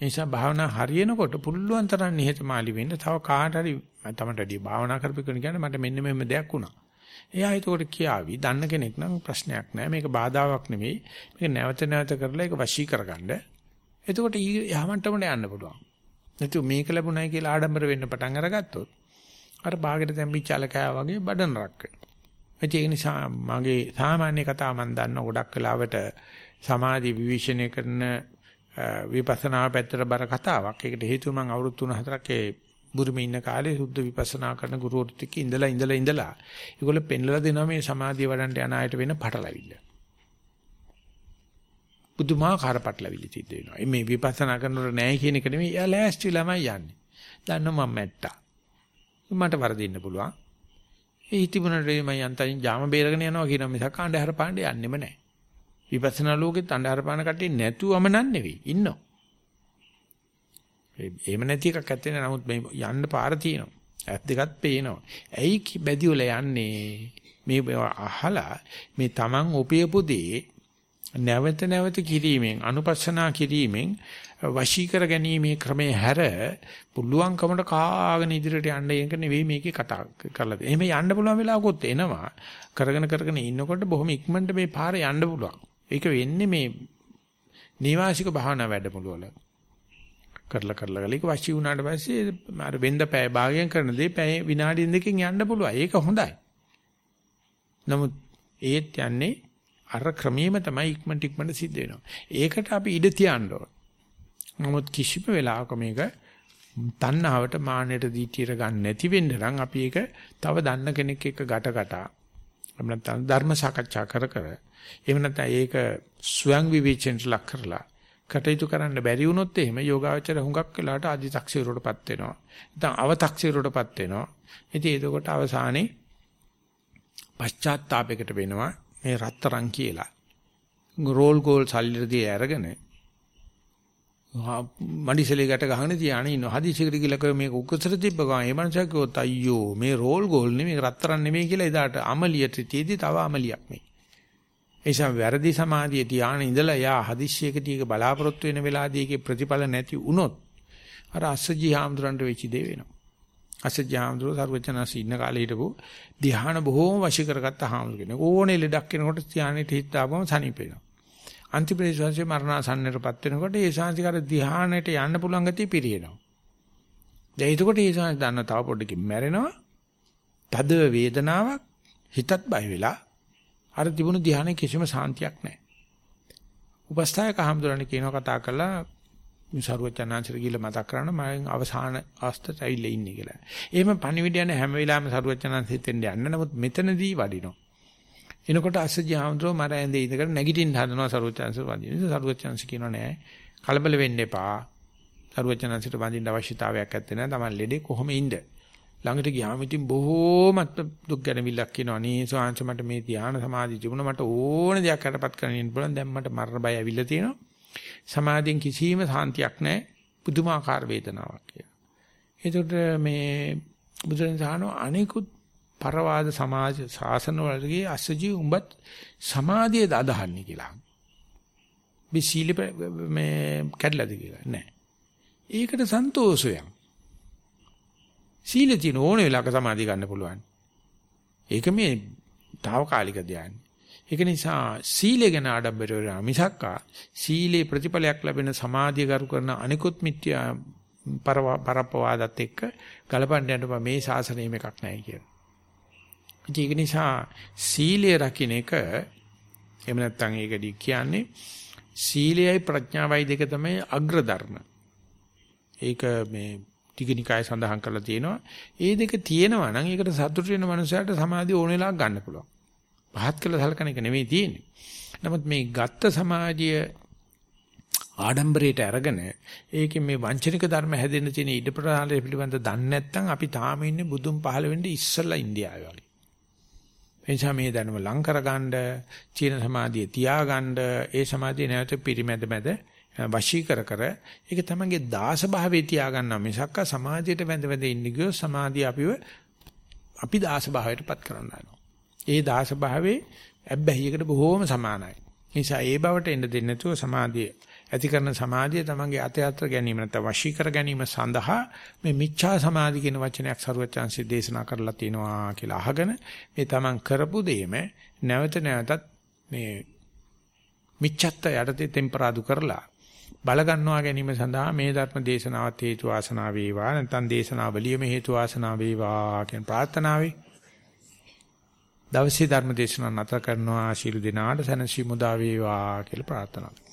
ඒ නිසා භාවනා හරියනකොට පුළුවන් තරම් නිහතමාලී වෙන්න තව කාට හරි තමටදී භාවනා කරපු කෙනෙක් කියන්නේ මට මෙන්න මෙහෙම දෙයක් වුණා. එයා ඒකට කියාවි. දන්න කෙනෙක් නම් ප්‍රශ්නයක් නෑ. මේක බාධාවක් නෙවෙයි. මේක නැවත නැවත කරලා ඒක වශී කරගන්න. එතකොට යහමන්ටමට යන්න පුළුවන්. නැතු මේක ලැබුණයි කියලා ආඩම්බර වෙන්න පටන් අරගත්තොත් අර ਬਾගෙට තැම්පිච්ච අලකයා වගේ බඩන රක් වෙනවා. ඒ නිසා මගේ සාමාන්‍ය කතාව මම දන්න ගොඩක් වෙලාවට සමාධි විවිෂණය කරන විපස්සනා පැත්තට බර කතාවක්. ඒකට හේතුව මම අවුරුදු 3-4ක් ඒ බුරුමේ ඉන්න කාලේ සුද්ධ විපස්සනා කරන ගුරුවරුත් එක්ක ඉඳලා ඉඳලා ඉඳලා ඒගොල්ලෝ පෙන්වලා දෙනවා මේ සමාධිය වඩන්න යන අයට වෙන පටලවිල්ල. බුදුමාකාර පටලවිලි සිද්ධ වෙනවා. මේ විපස්සනා කරනකොට නැහැ කියන එක නෙමෙයි එයා ලෑස්තිලාමයි යන්නේ. දන්නවා මම මැට්ටා. මට වරදින්න පුළුවන්. ඒ හිතිබුණට මම යන්තම් ජාම බේරගෙන යනවා කියන මිසක් අඬහැර පාණ්ඩේ යන්නෙම නැහැ. විපස්සනා ලෝකෙත් අඬහැර පාන කට්ටිය නැතුවම නන් නෙවෙයි ඉන්නවා. එහෙම නැති එකක් ඇත්තේ නෑ නමුත් මේ යන්න පාර තියෙනවා. ඇස් දෙකත් පේනවා. ඇයි බැදි වල යන්නේ? මේ අහලා මේ Taman උපයපු දේ නැවත නැවත කිරීමෙන් අනුපස්සනා කිරීමෙන් වශී කර ගැනීමේ ක්‍රමයේ හැර පුළුවන්කමට කාගෙන ඉදිරියට යන්න එක නෙවෙයි මේකේ කතා කරලා තියෙන්නේ. එහෙම යන්න පුළුවන් වෙලාවකොත් එනවා. කරගෙන කරගෙන ඉන්නකොට බොහොම ඉක්මනට මේ පාර යන්න පුළුවන්. ඒක වෙන්නේ මේ නීවාසික භාවනා වැඩමුළු වල. කරලා කරලා ගලීක වශී වුණාට පස්සේ අර වෙන්ද පැය භාගයෙන් කරන දේ පැය විනාඩි දෙකකින් යන්න පුළුවන්. ඒක හොඳයි. නමුත් ඒත් යන්නේ අර ක්‍රමීයම තමයි ඉක්මනට ඉක්මනට සිද්ධ වෙනවා. ඒකට අපි ඉඩ තියන්න ඕන. නමුත් කිසිම වෙලාවක මේක තණ්හාවට මාන්නයට දීතියට ගන්න නැති වෙන්න නම් අපි ඒක තව දන්න කෙනෙක් එක්ක ගැට ගැටා එහෙම නැත්නම් ධර්ම සාකච්ඡා කර කර එහෙම නැත්නම් ඒක ස්වයං විවේචනට ලක් කරලා කටයුතු කරන්න බැරි වුණොත් එහෙම යෝගාවචර හුඟක් වෙලාවට අධි탁සිරුවටපත් වෙනවා. නැත්නම් අව탁සිරුවටපත් වෙනවා. ඉතින් එතකොට අවසානයේ පශ්චාත්තාපයකට වෙනවා. මේ රත්තරන් කියලා. රෝල් ගෝල් සල්ලිරදී අරගෙන මඩිසලේ ගැට ගහගෙන තියාගෙන ඉන්න හදිසියකට කියලා කව මේක උකුසට තිබ්බ ගමන් ඒ මනුස්සයා කිව්වොත් අයියෝ මේ රෝල් ගෝල් නෙමෙයි රත්තරන් නෙමෙයි කියලා එදාට අමලියට තියදී තව අමලියක් මේ. එයිසම් වැරදි සමාධිය තියාගෙන ඉඳලා යා හදිස්සියකදී ඒක බලාපොරොත්තු වෙන වෙලාවදී ඒකේ ප්‍රතිඵල නැති වුණොත් අර අස්සජී හාමුදුරන්ට වෙච්ච දේ වෙනවා. අස්සජී හාමුදුරුවෝ සර්වචනසි ඉන්න කාලේ හිටපු ධ්‍යාන බොහෝම වශී කරගත්ත හාමුදුර කෙනෙක්. ඕනේ ලෙඩක් කෙනකොට ධ්‍යානෙට හිට දාපම සනීප වෙනවා. අන්තිප්‍රේශවංශේ මරණාසන්නයටපත් වෙනකොට ඒ ශාන්තිකාර ධ්‍යානෙට යන්න පුළුවන් ගතිය පිරිනව. දැන් එතකොට ඒ ශාන්ති දන්න තව පොඩ්ඩකින් මැරෙනවා. තද වේදනාවක් හිතත් බය වෙලා අර තිබුණු ධ්‍යානෙ කිසිම සාන්තියක් නැහැ. උපස්ථායක හම්දුරණ කියනවා කතා කළා සරුවචනාංශර කියලා මතක් කරන්න මම අවසාන අවස්ථට ඇවිල්ලා ඉන්නේ කියලා. එහෙම පණිවිඩ යන හැම වෙලාවෙම සරුවචනාංශ හිතෙන් යන්න නමුත් මෙතනදී වඩිනවා. එනකොට අස්සජි හාමුදුරුවෝ මර ඇඳේ ඉඳගෙන නැගිටින්න හදනවා සරුවචනාංශ වදින. ඉතින් සරුවචනාංශ කියනවා නෑ කලබල වෙන්න එපා. සරුවචනාංශට වදින්න අවශ්‍යතාවයක් නැත්තේ නෑ. Taman ලෙඩේ කොහොම ඉන්න. ළඟට ගියාම ඉතින් බොහෝමත් දුක් ගැනවිල්ලක් කියනවා නේ සෝංශ මට මේ ධ්‍යාන සමාධි තිබුණා මට ඕන දෙයක් කරපත් කරන්න ඉන්න පුළුවන් දැන් මට මරණ බය ඇවිල්ලා තියෙනවා සමාධියෙන් කිසිම සාන්තියක් නැහැ පුදුමාකාර වේදනාවක් කියලා. ඒකට මේ බුදුරජාණන් සානෝ අනිකුත් පරවාද සමාජ ශාසන වලගේ අසජී උඹත් සමාධියද අදහන්නේ කියලා. මේ සීල මේ කැඩලාද කියලා නෑ. ඒකට සන්තෝෂයක්. සීලේ තියෙන ඕන වෙලාවක සමාධිය ගන්න පුළුවන්. ඒක මේ తాවකාලික ධානය. ඒක නිසා සීලය ගැන ආඩම්බර වෙනවා මිසක්කා සීලේ ප්‍රතිඵලයක් ලැබෙන සමාධිය කරු කරන අනිකුත් මිත්‍යා පරප්පවාදත් එක්ක ගලපන්න යන්න මේ ශාසනයෙම එකක් නැහැ කියලා. ඒක නිසා සීලය රකින්න එක එහෙම නැත්නම් ඒකදී කියන්නේ සීලයයි ප්‍රඥාවයි දෙක තමයි අග්‍ර ධර්ම. ඒක මේ ටිකනිකාය සඳහන් කරලා තියෙනවා. ඒ දෙක තියෙනවා නම් ඒකට සතුටු වෙන මනුස්සයාට සමාධිය ඕන වෙලාවක ගන්න පුළුවන්. පහත් කළ සලකන එක නෙමෙයි තියෙන්නේ. නමුත් මේ ගත්ත සමාධිය ආඩම්බරයට අරගෙන ඒකේ මේ වංචනික ධර්ම හැදෙන්න තියෙන ඉඩ ප්‍රාණය පිළිබඳ දන්නේ නැත්නම් අපි තාම ඉන්නේ බුදුන් පහළ වෙන්නේ ඉස්සෙල්ලා ඉන්දියාවේ වගේ. එනිසා මේ දැනුම ලං කරගන්න, චීන සමාධිය තියාගන්න, ඒ සමාධිය නැවත පිරිමැද මැද වශී කර කර ඒක තමංගේ දාස භාවයේ තියාගන්න මිසක්ක සමාධියට වැඳ වැඳ ඉන්න ගියෝ සමාධිය අපිව අපි දාස භාවයටපත් කරන්න යනවා. ඒ දාස භාවයේ ඇබ්බැහියකට බොහෝම සමානයි. නිසා ඒ බවට එන්න දෙන්නේ නැතුව සමාධිය ඇති කරන සමාධිය තමංගේ අතයත්‍ර ගැනීම නැත්නම් වශී කර ගැනීම සඳහා මේ මිච්ඡා සමාධි කියන වචනයක් සරුවචාන්සේ දේශනා කරලා තිනවා කියලා අහගෙන මේ තමන් කරපු දෙයම නැවත නැවතත් මේ මිච්ඡත්ත යටතේ ටෙම්පරාදු කරලා බල ගන්නවා ගැනීම සඳහා මේ ධර්ම දේශනාවත් හේතු වාසනා වේවා නැත්නම් දේශනාවලියම හේතු වාසනා වේවා කියන ප්‍රාර්ථනාවයි දවසේ ධර්ම දේශනාව නැත කරනවා. ශිරු දිනාට සනසි මුදා වේවා කියලා ප්‍රාර්ථනා